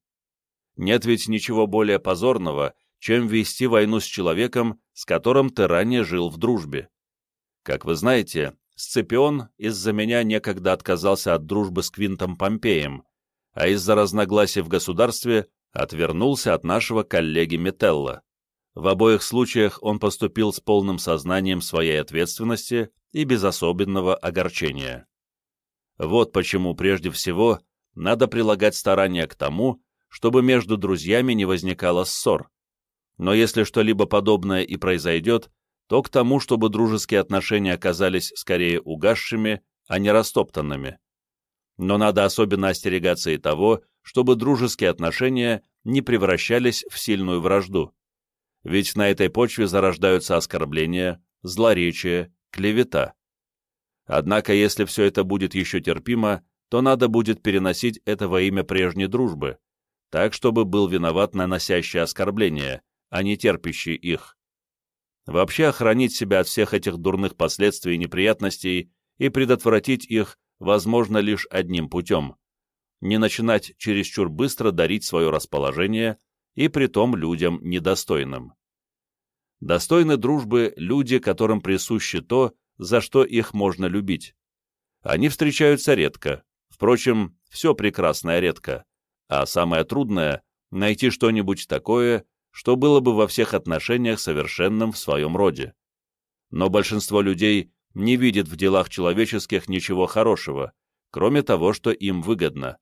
Нет ведь ничего более позорного, чем вести войну с человеком, с которым ты ранее жил в дружбе. Как вы знаете, Сципион из-за меня некогда отказался от дружбы с Квинтом Помпеем, а из-за разногласий в государстве отвернулся от нашего коллеги Метелла. В обоих случаях он поступил с полным сознанием своей ответственности и без особенного огорчения. Вот почему прежде всего надо прилагать старания к тому, чтобы между друзьями не возникало ссор. Но если что-либо подобное и произойдет, то к тому, чтобы дружеские отношения оказались скорее угасшими, а не растоптанными. Но надо особенно остерегаться и того, чтобы дружеские отношения не превращались в сильную вражду. Ведь на этой почве зарождаются оскорбления, злоречие, клевета. Однако, если все это будет еще терпимо, то надо будет переносить это во имя прежней дружбы, так, чтобы был виноват наносящий оскорбления, а не терпящий их. Вообще охранить себя от всех этих дурных последствий и неприятностей и предотвратить их возможно лишь одним путем — не начинать чересчур быстро дарить свое расположение и притом людям недостойным. Достойны дружбы люди, которым присуще то, за что их можно любить. Они встречаются редко, впрочем, все прекрасное редко, а самое трудное — найти что-нибудь такое, что было бы во всех отношениях совершенным в своем роде. Но большинство людей не видит в делах человеческих ничего хорошего, кроме того, что им выгодно.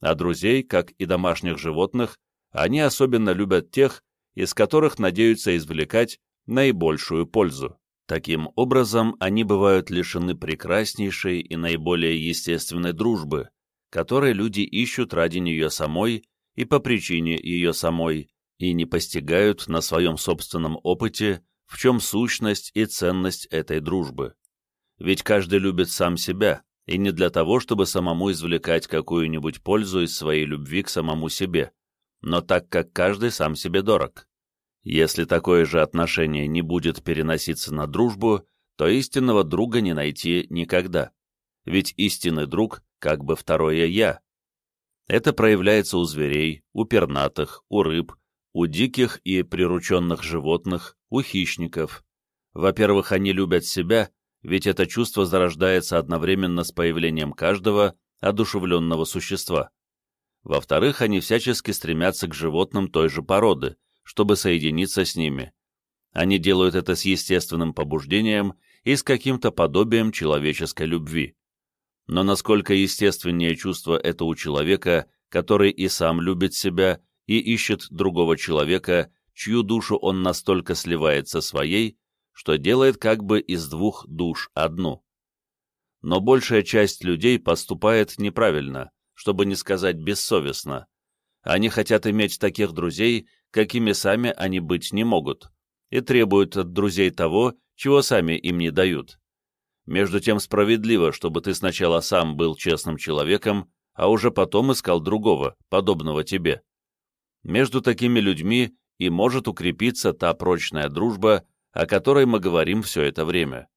А друзей, как и домашних животных, они особенно любят тех, из которых надеются извлекать наибольшую пользу. Таким образом, они бывают лишены прекраснейшей и наиболее естественной дружбы, которой люди ищут ради нее самой и по причине ее самой, и не постигают на своем собственном опыте, в чем сущность и ценность этой дружбы. Ведь каждый любит сам себя, и не для того, чтобы самому извлекать какую-нибудь пользу из своей любви к самому себе, но так как каждый сам себе дорог. Если такое же отношение не будет переноситься на дружбу, то истинного друга не найти никогда. Ведь истинный друг как бы второе «я». Это проявляется у зверей, у пернатых, у рыб, У диких и прирученных животных, у хищников. Во-первых, они любят себя, ведь это чувство зарождается одновременно с появлением каждого одушевленного существа. Во-вторых, они всячески стремятся к животным той же породы, чтобы соединиться с ними. Они делают это с естественным побуждением и с каким-то подобием человеческой любви. Но насколько естественнее чувство это у человека, который и сам любит себя и ищет другого человека, чью душу он настолько сливает со своей, что делает как бы из двух душ одну. Но большая часть людей поступает неправильно, чтобы не сказать бессовестно. Они хотят иметь таких друзей, какими сами они быть не могут, и требуют от друзей того, чего сами им не дают. Между тем справедливо, чтобы ты сначала сам был честным человеком, а уже потом искал другого, подобного тебе. Между такими людьми и может укрепиться та прочная дружба, о которой мы говорим все это время.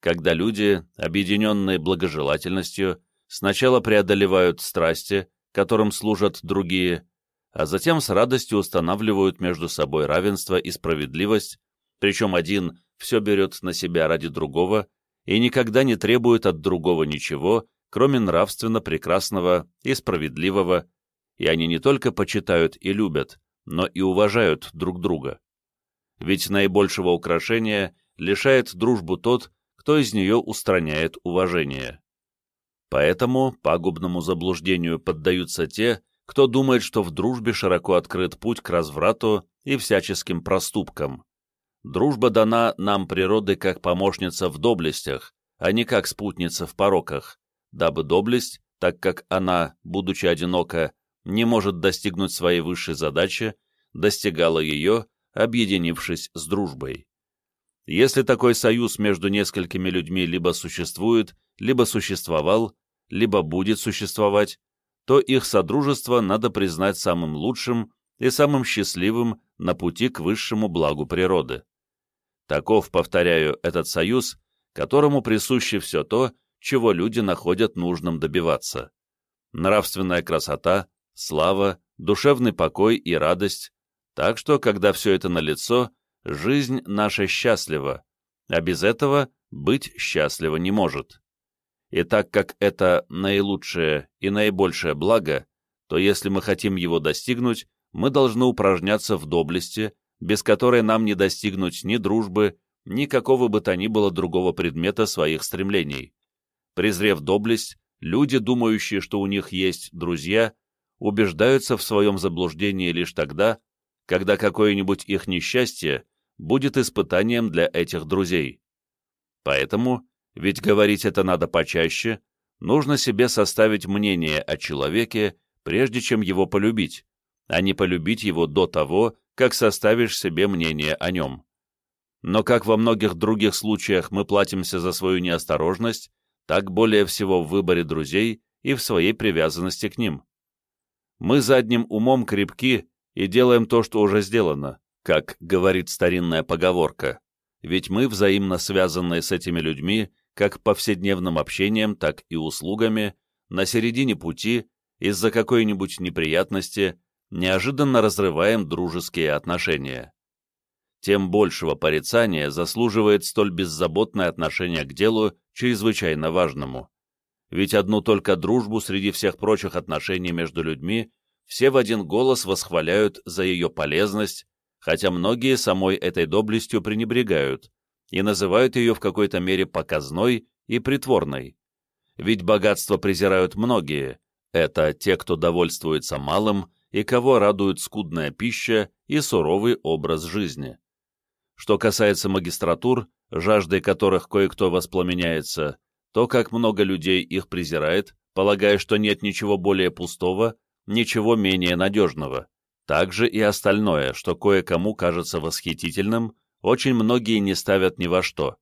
Когда люди, объединенные благожелательностью, сначала преодолевают страсти, которым служат другие, а затем с радостью устанавливают между собой равенство и справедливость, причем один все берет на себя ради другого и никогда не требует от другого ничего, кроме нравственно прекрасного и справедливого, и они не только почитают и любят, но и уважают друг друга. Ведь наибольшего украшения лишает дружбу тот, кто из нее устраняет уважение. Поэтому пагубному заблуждению поддаются те, кто думает, что в дружбе широко открыт путь к разврату и всяческим проступкам. Дружба дана нам природой как помощница в доблестях, а не как спутница в пороках, дабы доблесть, так как она, будучи одинока, не может достигнуть своей высшей задачи, достигала ее, объединившись с дружбой. Если такой союз между несколькими людьми либо существует, либо существовал, либо будет существовать, то их содружество надо признать самым лучшим и самым счастливым на пути к высшему благу природы. Таков, повторяю, этот союз, которому присуще все то, чего люди находят нужным добиваться. Нравственная красота, слава, душевный покой и радость. Так что, когда все это налицо, жизнь наша счастлива, а без этого быть счастлива не может. И так как это наилучшее и наибольшее благо, то если мы хотим его достигнуть, мы должны упражняться в доблести, без которой нам не достигнуть ни дружбы, ни какого бы то ни было другого предмета своих стремлений. Презрев доблесть, люди, думающие, что у них есть друзья, убеждаются в своем заблуждении лишь тогда, когда какое-нибудь их несчастье будет испытанием для этих друзей. Поэтому ведь говорить это надо почаще, нужно себе составить мнение о человеке, прежде чем его полюбить, а не полюбить его до того, как составишь себе мнение о нем. Но как во многих других случаях мы платимся за свою неосторожность, так более всего в выборе друзей и в своей привязанности к ним. Мы задним умом крепки и делаем то, что уже сделано, как говорит старинная поговорка, ведь мы, взаимно связанные с этими людьми, как повседневным общением, так и услугами, на середине пути, из-за какой-нибудь неприятности, неожиданно разрываем дружеские отношения. Тем большего порицания заслуживает столь беззаботное отношение к делу, чрезвычайно важному. Ведь одну только дружбу среди всех прочих отношений между людьми все в один голос восхваляют за ее полезность, хотя многие самой этой доблестью пренебрегают, и называют ее в какой-то мере показной и притворной. Ведь богатство презирают многие, это те, кто довольствуется малым и кого радует скудная пища и суровый образ жизни. Что касается магистратур, жаждой которых кое-кто воспламеняется, то как много людей их презирает, полагая, что нет ничего более пустого, ничего менее надежного. Также и остальное, что кое-кому кажется восхитительным, очень многие не ставят ни во что.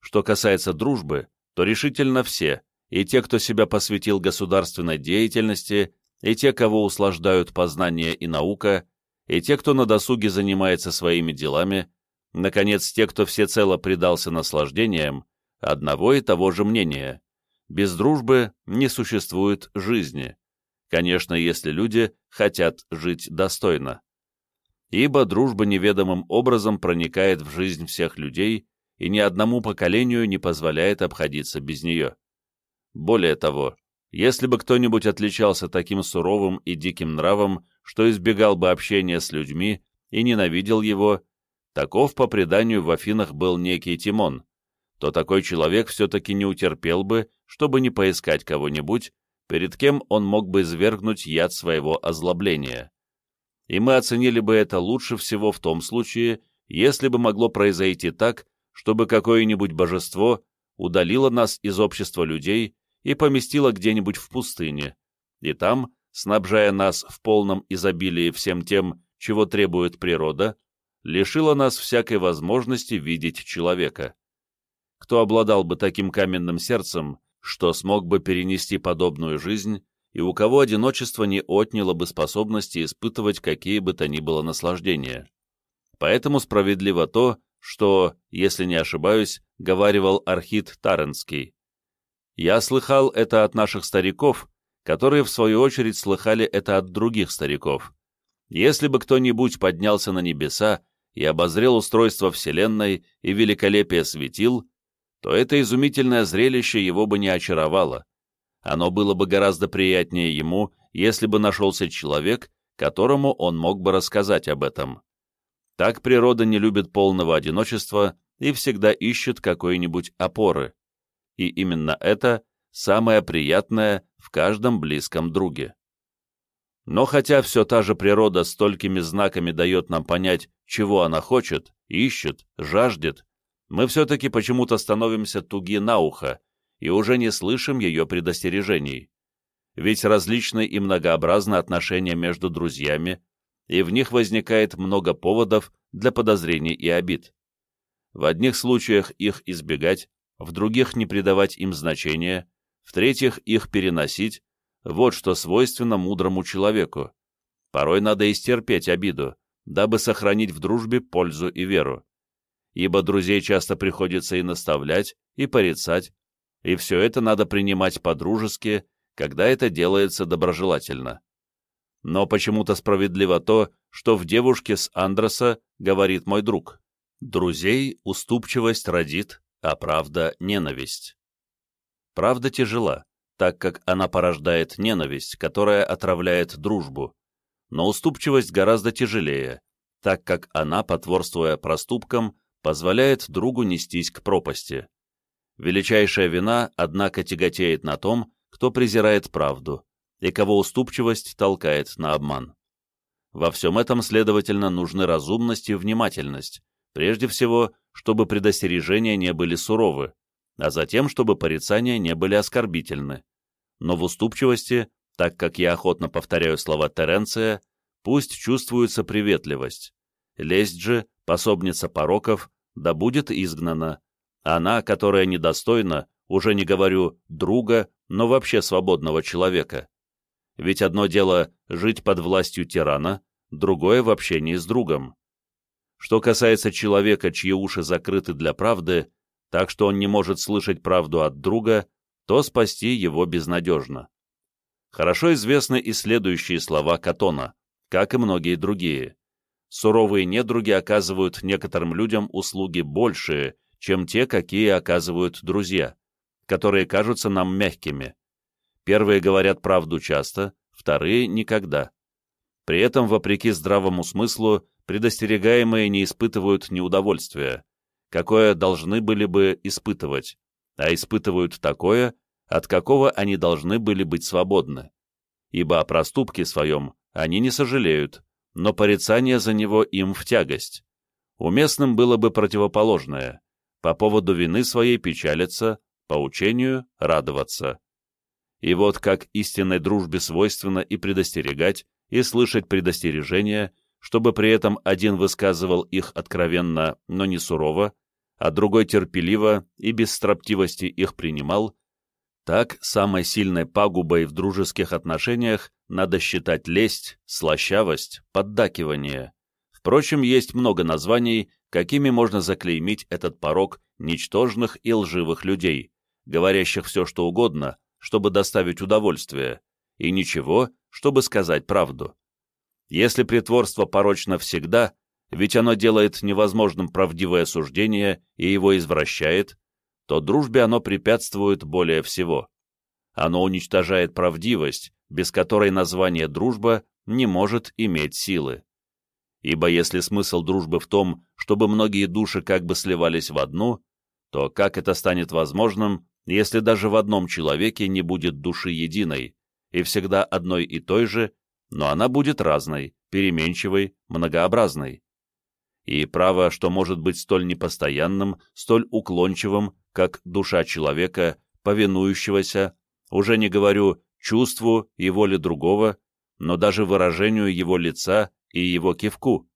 Что касается дружбы, то решительно все, и те, кто себя посвятил государственной деятельности, и те, кого услаждают познание и наука, и те, кто на досуге занимается своими делами, наконец, те, кто всецело предался наслаждениям, одного и того же мнения. Без дружбы не существует жизни. Конечно, если люди хотят жить достойно. Ибо дружба неведомым образом проникает в жизнь всех людей и ни одному поколению не позволяет обходиться без нее. Более того, если бы кто-нибудь отличался таким суровым и диким нравом, что избегал бы общения с людьми и ненавидел его, таков по преданию в Афинах был некий Тимон, то такой человек все-таки не утерпел бы, чтобы не поискать кого-нибудь, перед кем он мог бы извергнуть яд своего озлобления. И мы оценили бы это лучше всего в том случае, если бы могло произойти так, чтобы какое-нибудь божество удалило нас из общества людей и поместило где-нибудь в пустыне, и там, снабжая нас в полном изобилии всем тем, чего требует природа, лишило нас всякой возможности видеть человека. Кто обладал бы таким каменным сердцем, что смог бы перенести подобную жизнь, и у кого одиночество не отняло бы способности испытывать какие бы то ни было наслаждения. Поэтому справедливо то, что, если не ошибаюсь, говаривал Архит Таренский. Я слыхал это от наших стариков, которые, в свою очередь, слыхали это от других стариков. Если бы кто-нибудь поднялся на небеса и обозрел устройство Вселенной и великолепие светил, то это изумительное зрелище его бы не очаровало. Оно было бы гораздо приятнее ему, если бы нашелся человек, которому он мог бы рассказать об этом. Так природа не любит полного одиночества и всегда ищет какой-нибудь опоры. И именно это самое приятное в каждом близком друге. Но хотя все та же природа столькими знаками дает нам понять, чего она хочет, ищет, жаждет, мы все-таки почему-то становимся туги на ухо и уже не слышим ее предостережений. Ведь различны и многообразны отношения между друзьями, и в них возникает много поводов для подозрений и обид. В одних случаях их избегать, в других не придавать им значения, в-третьих их переносить, вот что свойственно мудрому человеку. Порой надо истерпеть обиду, дабы сохранить в дружбе пользу и веру ибо друзей часто приходится и наставлять, и порицать, и все это надо принимать по-дружески, когда это делается доброжелательно. Но почему-то справедливо то, что в девушке с Андреса говорит мой друг. Друзей уступчивость родит, а правда — ненависть. Правда тяжела, так как она порождает ненависть, которая отравляет дружбу. Но уступчивость гораздо тяжелее, так как она, потворствуя проступкам, позволяет другу нестись к пропасти. Величайшая вина, однако, тяготеет на том, кто презирает правду, и кого уступчивость толкает на обман. Во всем этом, следовательно, нужны разумность и внимательность, прежде всего, чтобы предостережения не были суровы, а затем, чтобы порицания не были оскорбительны. Но в уступчивости, так как я охотно повторяю слова Теренция, пусть чувствуется приветливость. Лесть же, пособница пороков, да будет изгнана. Она, которая недостойна, уже не говорю друга, но вообще свободного человека. Ведь одно дело жить под властью тирана, другое в общении с другом. Что касается человека, чьи уши закрыты для правды, так что он не может слышать правду от друга, то спасти его безнадежно. Хорошо известны и следующие слова Катона, как и многие другие суровые недруги оказывают некоторым людям услуги большие, чем те, какие оказывают друзья, которые кажутся нам мягкими. Первые говорят правду часто, вторые — никогда. При этом, вопреки здравому смыслу, предостерегаемые не испытывают неудовольствия, какое должны были бы испытывать, а испытывают такое, от какого они должны были быть свободны. Ибо о проступке своем они не сожалеют, но порицание за него им в тягость. Уместным было бы противоположное — по поводу вины своей печалиться, по учению радоваться. И вот как истинной дружбе свойственно и предостерегать, и слышать предостережения, чтобы при этом один высказывал их откровенно, но не сурово, а другой терпеливо и без строптивости их принимал, так самой сильной пагубой в дружеских отношениях надо считать лесть, слащавость, поддакивание. Впрочем, есть много названий, какими можно заклеймить этот порог ничтожных и лживых людей, говорящих все что угодно, чтобы доставить удовольствие, и ничего, чтобы сказать правду. Если притворство порочно всегда, ведь оно делает невозможным правдивое суждение и его извращает, то дружбе оно препятствует более всего. Оно уничтожает правдивость, без которой название «дружба» не может иметь силы. Ибо если смысл дружбы в том, чтобы многие души как бы сливались в одну, то как это станет возможным, если даже в одном человеке не будет души единой, и всегда одной и той же, но она будет разной, переменчивой, многообразной? И право, что может быть столь непостоянным, столь уклончивым, как душа человека, повинующегося, уже не говорю чувству и воле другого, но даже выражению его лица и его кивку.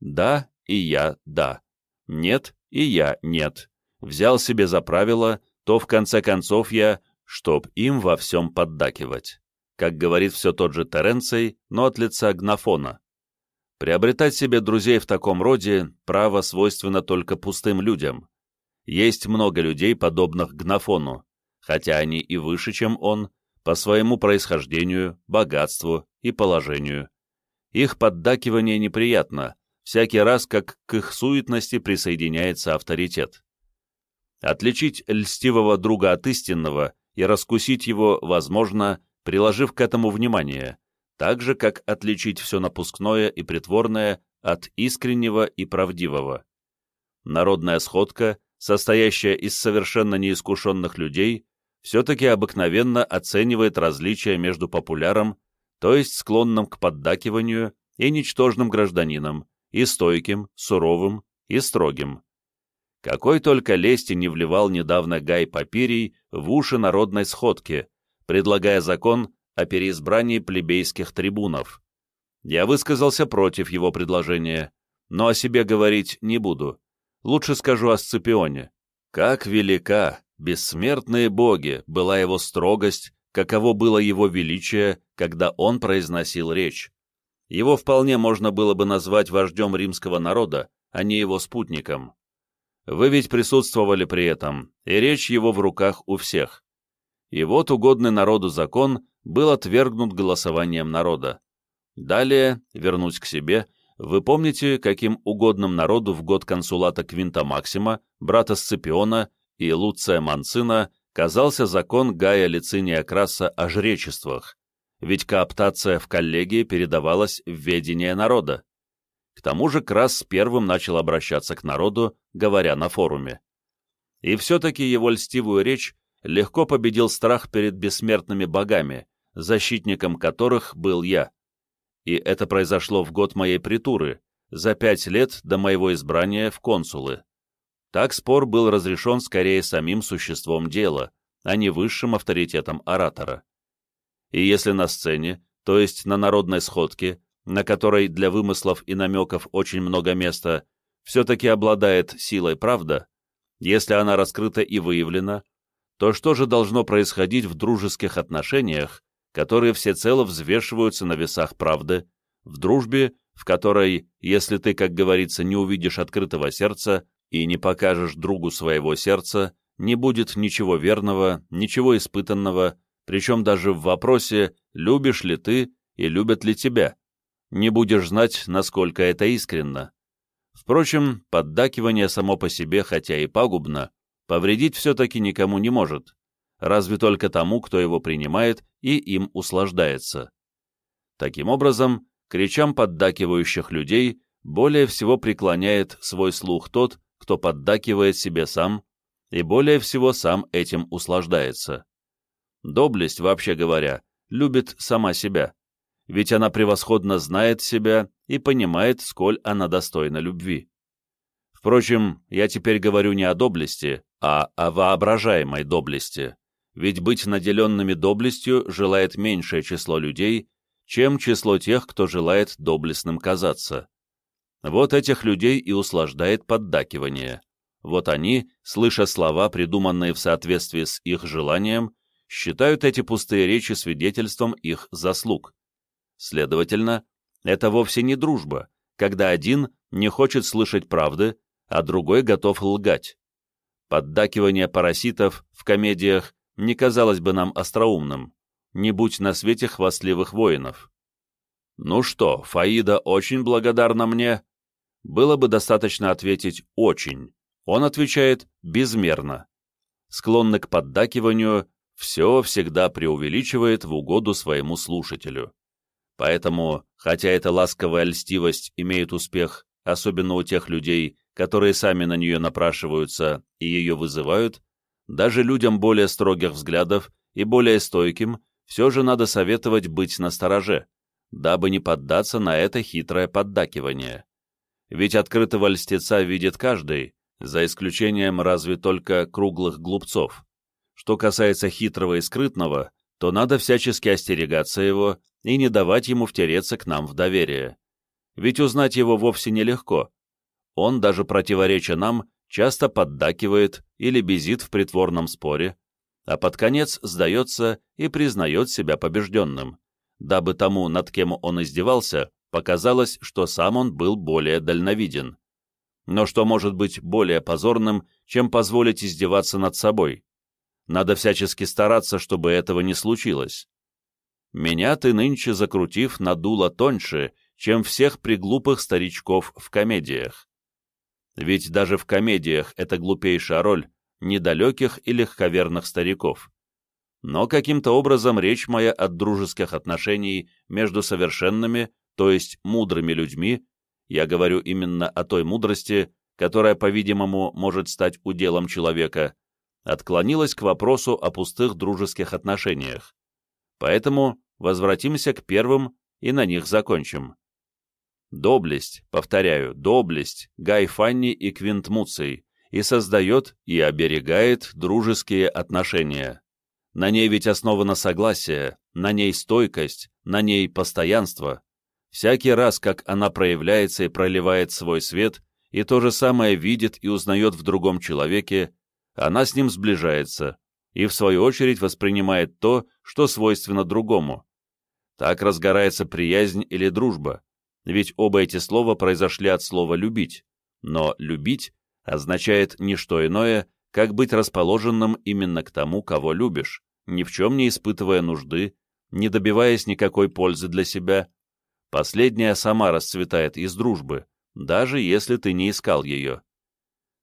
Да, и я да. Нет, и я нет. Взял себе за правило, то в конце концов я, чтоб им во всем поддакивать. Как говорит все тот же Теренций, но от лица Гнафона. Приобретать себе друзей в таком роде право свойственно только пустым людям. Есть много людей, подобных Гнафону, хотя они и выше, чем он, по своему происхождению, богатству и положению. Их поддакивание неприятно, всякий раз, как к их суетности присоединяется авторитет. Отличить льстивого друга от истинного и раскусить его возможно, приложив к этому внимание, так же, как отличить все напускное и притворное от искреннего и правдивого. Народная сходка, состоящая из совершенно неискушенных людей, все-таки обыкновенно оценивает различия между популяром, то есть склонным к поддакиванию, и ничтожным гражданином, и стойким, суровым, и строгим. Какой только лести не вливал недавно Гай Папирий в уши народной сходки, предлагая закон о переизбрании плебейских трибунов. Я высказался против его предложения, но о себе говорить не буду. Лучше скажу о Сципионе. Как велика, Бессмертные боги была его строгость, каково было его величие, когда он произносил речь. Его вполне можно было бы назвать вождем римского народа, а не его спутником. Вы ведь присутствовали при этом, и речь его в руках у всех. И вот угодный народу закон был отвергнут голосованием народа. Далее, вернусь к себе, вы помните, каким угодным народу в год консулата Квинта Максима, брата Сципиона, и Луция Манцина казался закон Гая Лициния Краса о жречествах, ведь кооптация в коллегии передавалась в ведение народа. К тому же Крас первым начал обращаться к народу, говоря на форуме. И все-таки его льстивую речь легко победил страх перед бессмертными богами, защитником которых был я. И это произошло в год моей притуры, за пять лет до моего избрания в консулы. Так спор был разрешен скорее самим существом дела, а не высшим авторитетом оратора. И если на сцене, то есть на народной сходке, на которой для вымыслов и намеков очень много места, все-таки обладает силой правда, если она раскрыта и выявлена, то что же должно происходить в дружеских отношениях, которые всецело взвешиваются на весах правды, в дружбе, в которой, если ты, как говорится, не увидишь открытого сердца, и не покажешь другу своего сердца, не будет ничего верного, ничего испытанного, причем даже в вопросе «любишь ли ты и любят ли тебя?» не будешь знать, насколько это искренно. Впрочем, поддакивание само по себе, хотя и пагубно, повредить все-таки никому не может, разве только тому, кто его принимает и им услаждается. Таким образом, к речам поддакивающих людей более всего преклоняет свой слух тот, кто поддакивает себе сам и более всего сам этим услаждается. Доблесть, вообще говоря, любит сама себя, ведь она превосходно знает себя и понимает, сколь она достойна любви. Впрочем, я теперь говорю не о доблести, а о воображаемой доблести, ведь быть наделенными доблестью желает меньшее число людей, чем число тех, кто желает доблестным казаться. Вот этих людей и услаждает поддакивание. Вот они, слыша слова, придуманные в соответствии с их желанием, считают эти пустые речи свидетельством их заслуг. Следовательно, это вовсе не дружба, когда один не хочет слышать правды, а другой готов лгать. Поддакивание параситов в комедиях не казалось бы нам остроумным, не будь на свете хвастливых воинов. «Ну что, Фаида очень благодарна мне?» Было бы достаточно ответить «очень». Он отвечает «безмерно». Склонный к поддакиванию, все всегда преувеличивает в угоду своему слушателю. Поэтому, хотя эта ласковая льстивость имеет успех, особенно у тех людей, которые сами на нее напрашиваются и ее вызывают, даже людям более строгих взглядов и более стойким все же надо советовать быть настороже, дабы не поддаться на это хитрое поддакивание. Ведь открытого льстеца видит каждый, за исключением разве только круглых глупцов. Что касается хитрого и скрытного, то надо всячески остерегаться его и не давать ему втереться к нам в доверие. Ведь узнать его вовсе нелегко. Он, даже противореча нам, часто поддакивает или безит в притворном споре, а под конец сдается и признает себя побежденным, дабы тому, над кем он издевался, показалось, что сам он был более дальновиден. Но что может быть более позорным, чем позволить издеваться над собой? Надо всячески стараться, чтобы этого не случилось. Меня ты нынче, закрутив, надуло тоньше, чем всех приглупых старичков в комедиях. Ведь даже в комедиях это глупейшая роль недалеких и легковерных стариков. Но каким-то образом речь моя от дружеских отношений между совершенными, то есть мудрыми людьми, я говорю именно о той мудрости, которая, по-видимому, может стать уделом человека, отклонилась к вопросу о пустых дружеских отношениях. Поэтому возвратимся к первым и на них закончим. Доблесть, повторяю, доблесть Гай Фанни и Квинт Муций и создает и оберегает дружеские отношения. На ней ведь основано согласие, на ней стойкость, на ней постоянство. Всякий раз, как она проявляется и проливает свой свет, и то же самое видит и узнает в другом человеке, она с ним сближается и, в свою очередь, воспринимает то, что свойственно другому. Так разгорается приязнь или дружба, ведь оба эти слова произошли от слова «любить», но «любить» означает не что иное, как быть расположенным именно к тому, кого любишь, ни в чем не испытывая нужды, не добиваясь никакой пользы для себя. Последняя сама расцветает из дружбы, даже если ты не искал ее.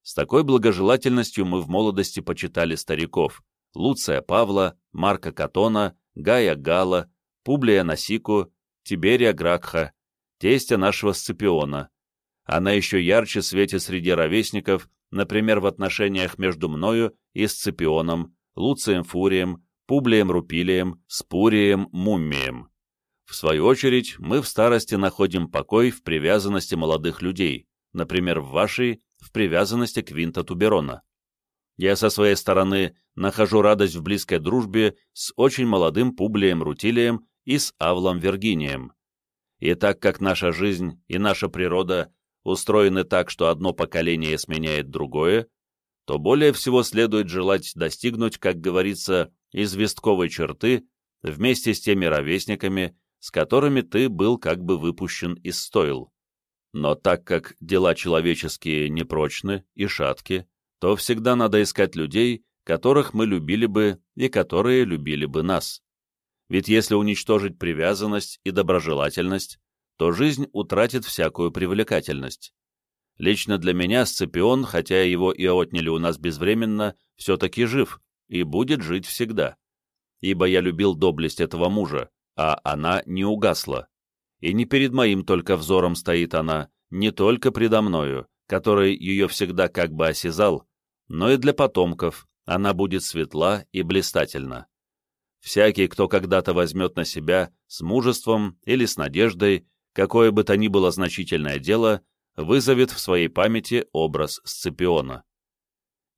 С такой благожелательностью мы в молодости почитали стариков Луция Павла, Марка Катона, Гая Гала, Публия Насику, Тиберия Гракха, тестя нашего Сципиона. Она еще ярче светит среди ровесников, например, в отношениях между мною и Сципионом, Луцием Фурием, Публием Рупилием, Спурием Муммием. В свою очередь, мы в старости находим покой в привязанности молодых людей, например, в вашей в привязанности к Винта Туберона. Я со своей стороны нахожу радость в близкой дружбе с очень молодым Публием Рутилием и с Авлом Вергинием. И так как наша жизнь и наша природа устроены так, что одно поколение сменяет другое, то более всего следует желать достигнуть, как говорится, известковой черты вместе с теми ровесниками, с которыми ты был как бы выпущен из стойл. Но так как дела человеческие непрочны и шатки, то всегда надо искать людей, которых мы любили бы и которые любили бы нас. Ведь если уничтожить привязанность и доброжелательность, то жизнь утратит всякую привлекательность. Лично для меня Сципион, хотя его и отняли у нас безвременно, все-таки жив и будет жить всегда. Ибо я любил доблесть этого мужа, а она не угасла. И не перед моим только взором стоит она, не только предо мною, который ее всегда как бы осязал, но и для потомков она будет светла и блистательна. Всякий, кто когда-то возьмет на себя с мужеством или с надеждой какое бы то ни было значительное дело, вызовет в своей памяти образ Сципиона.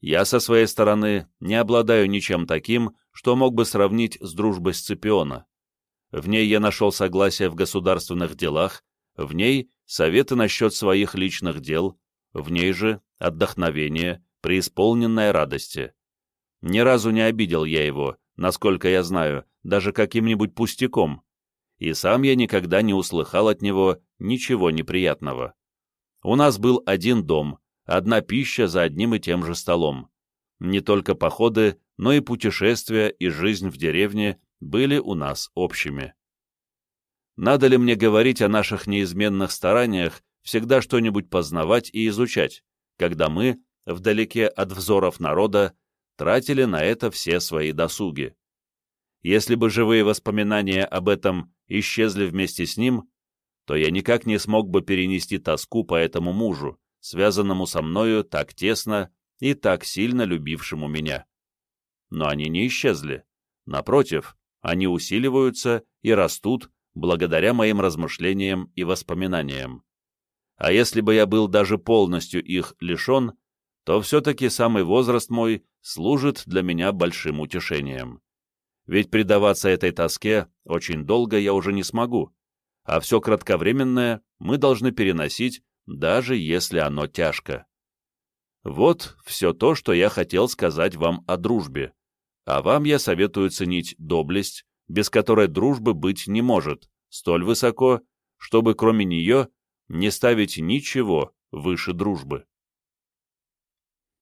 Я со своей стороны не обладаю ничем таким, что мог бы сравнить с дружбой Сципиона. В ней я нашел согласие в государственных делах, в ней советы насчет своих личных дел, в ней же отдохновение, преисполненное радости. Ни разу не обидел я его, насколько я знаю, даже каким-нибудь пустяком, и сам я никогда не услыхал от него ничего неприятного. У нас был один дом, одна пища за одним и тем же столом. Не только походы, но и путешествия и жизнь в деревне были у нас общими. Надо ли мне говорить о наших неизменных стараниях всегда что-нибудь познавать и изучать, когда мы, вдалеке от взоров народа, тратили на это все свои досуги? Если бы живые воспоминания об этом исчезли вместе с ним, то я никак не смог бы перенести тоску по этому мужу, связанному со мною так тесно и так сильно любившему меня. Но они не исчезли. Напротив, они усиливаются и растут благодаря моим размышлениям и воспоминаниям. А если бы я был даже полностью их лишен, то все-таки самый возраст мой служит для меня большим утешением. Ведь предаваться этой тоске очень долго я уже не смогу, а все кратковременное мы должны переносить, даже если оно тяжко. Вот все то, что я хотел сказать вам о дружбе, а вам я советую ценить доблесть, без которой дружбы быть не может, столь высоко, чтобы кроме нее не ставить ничего выше дружбы.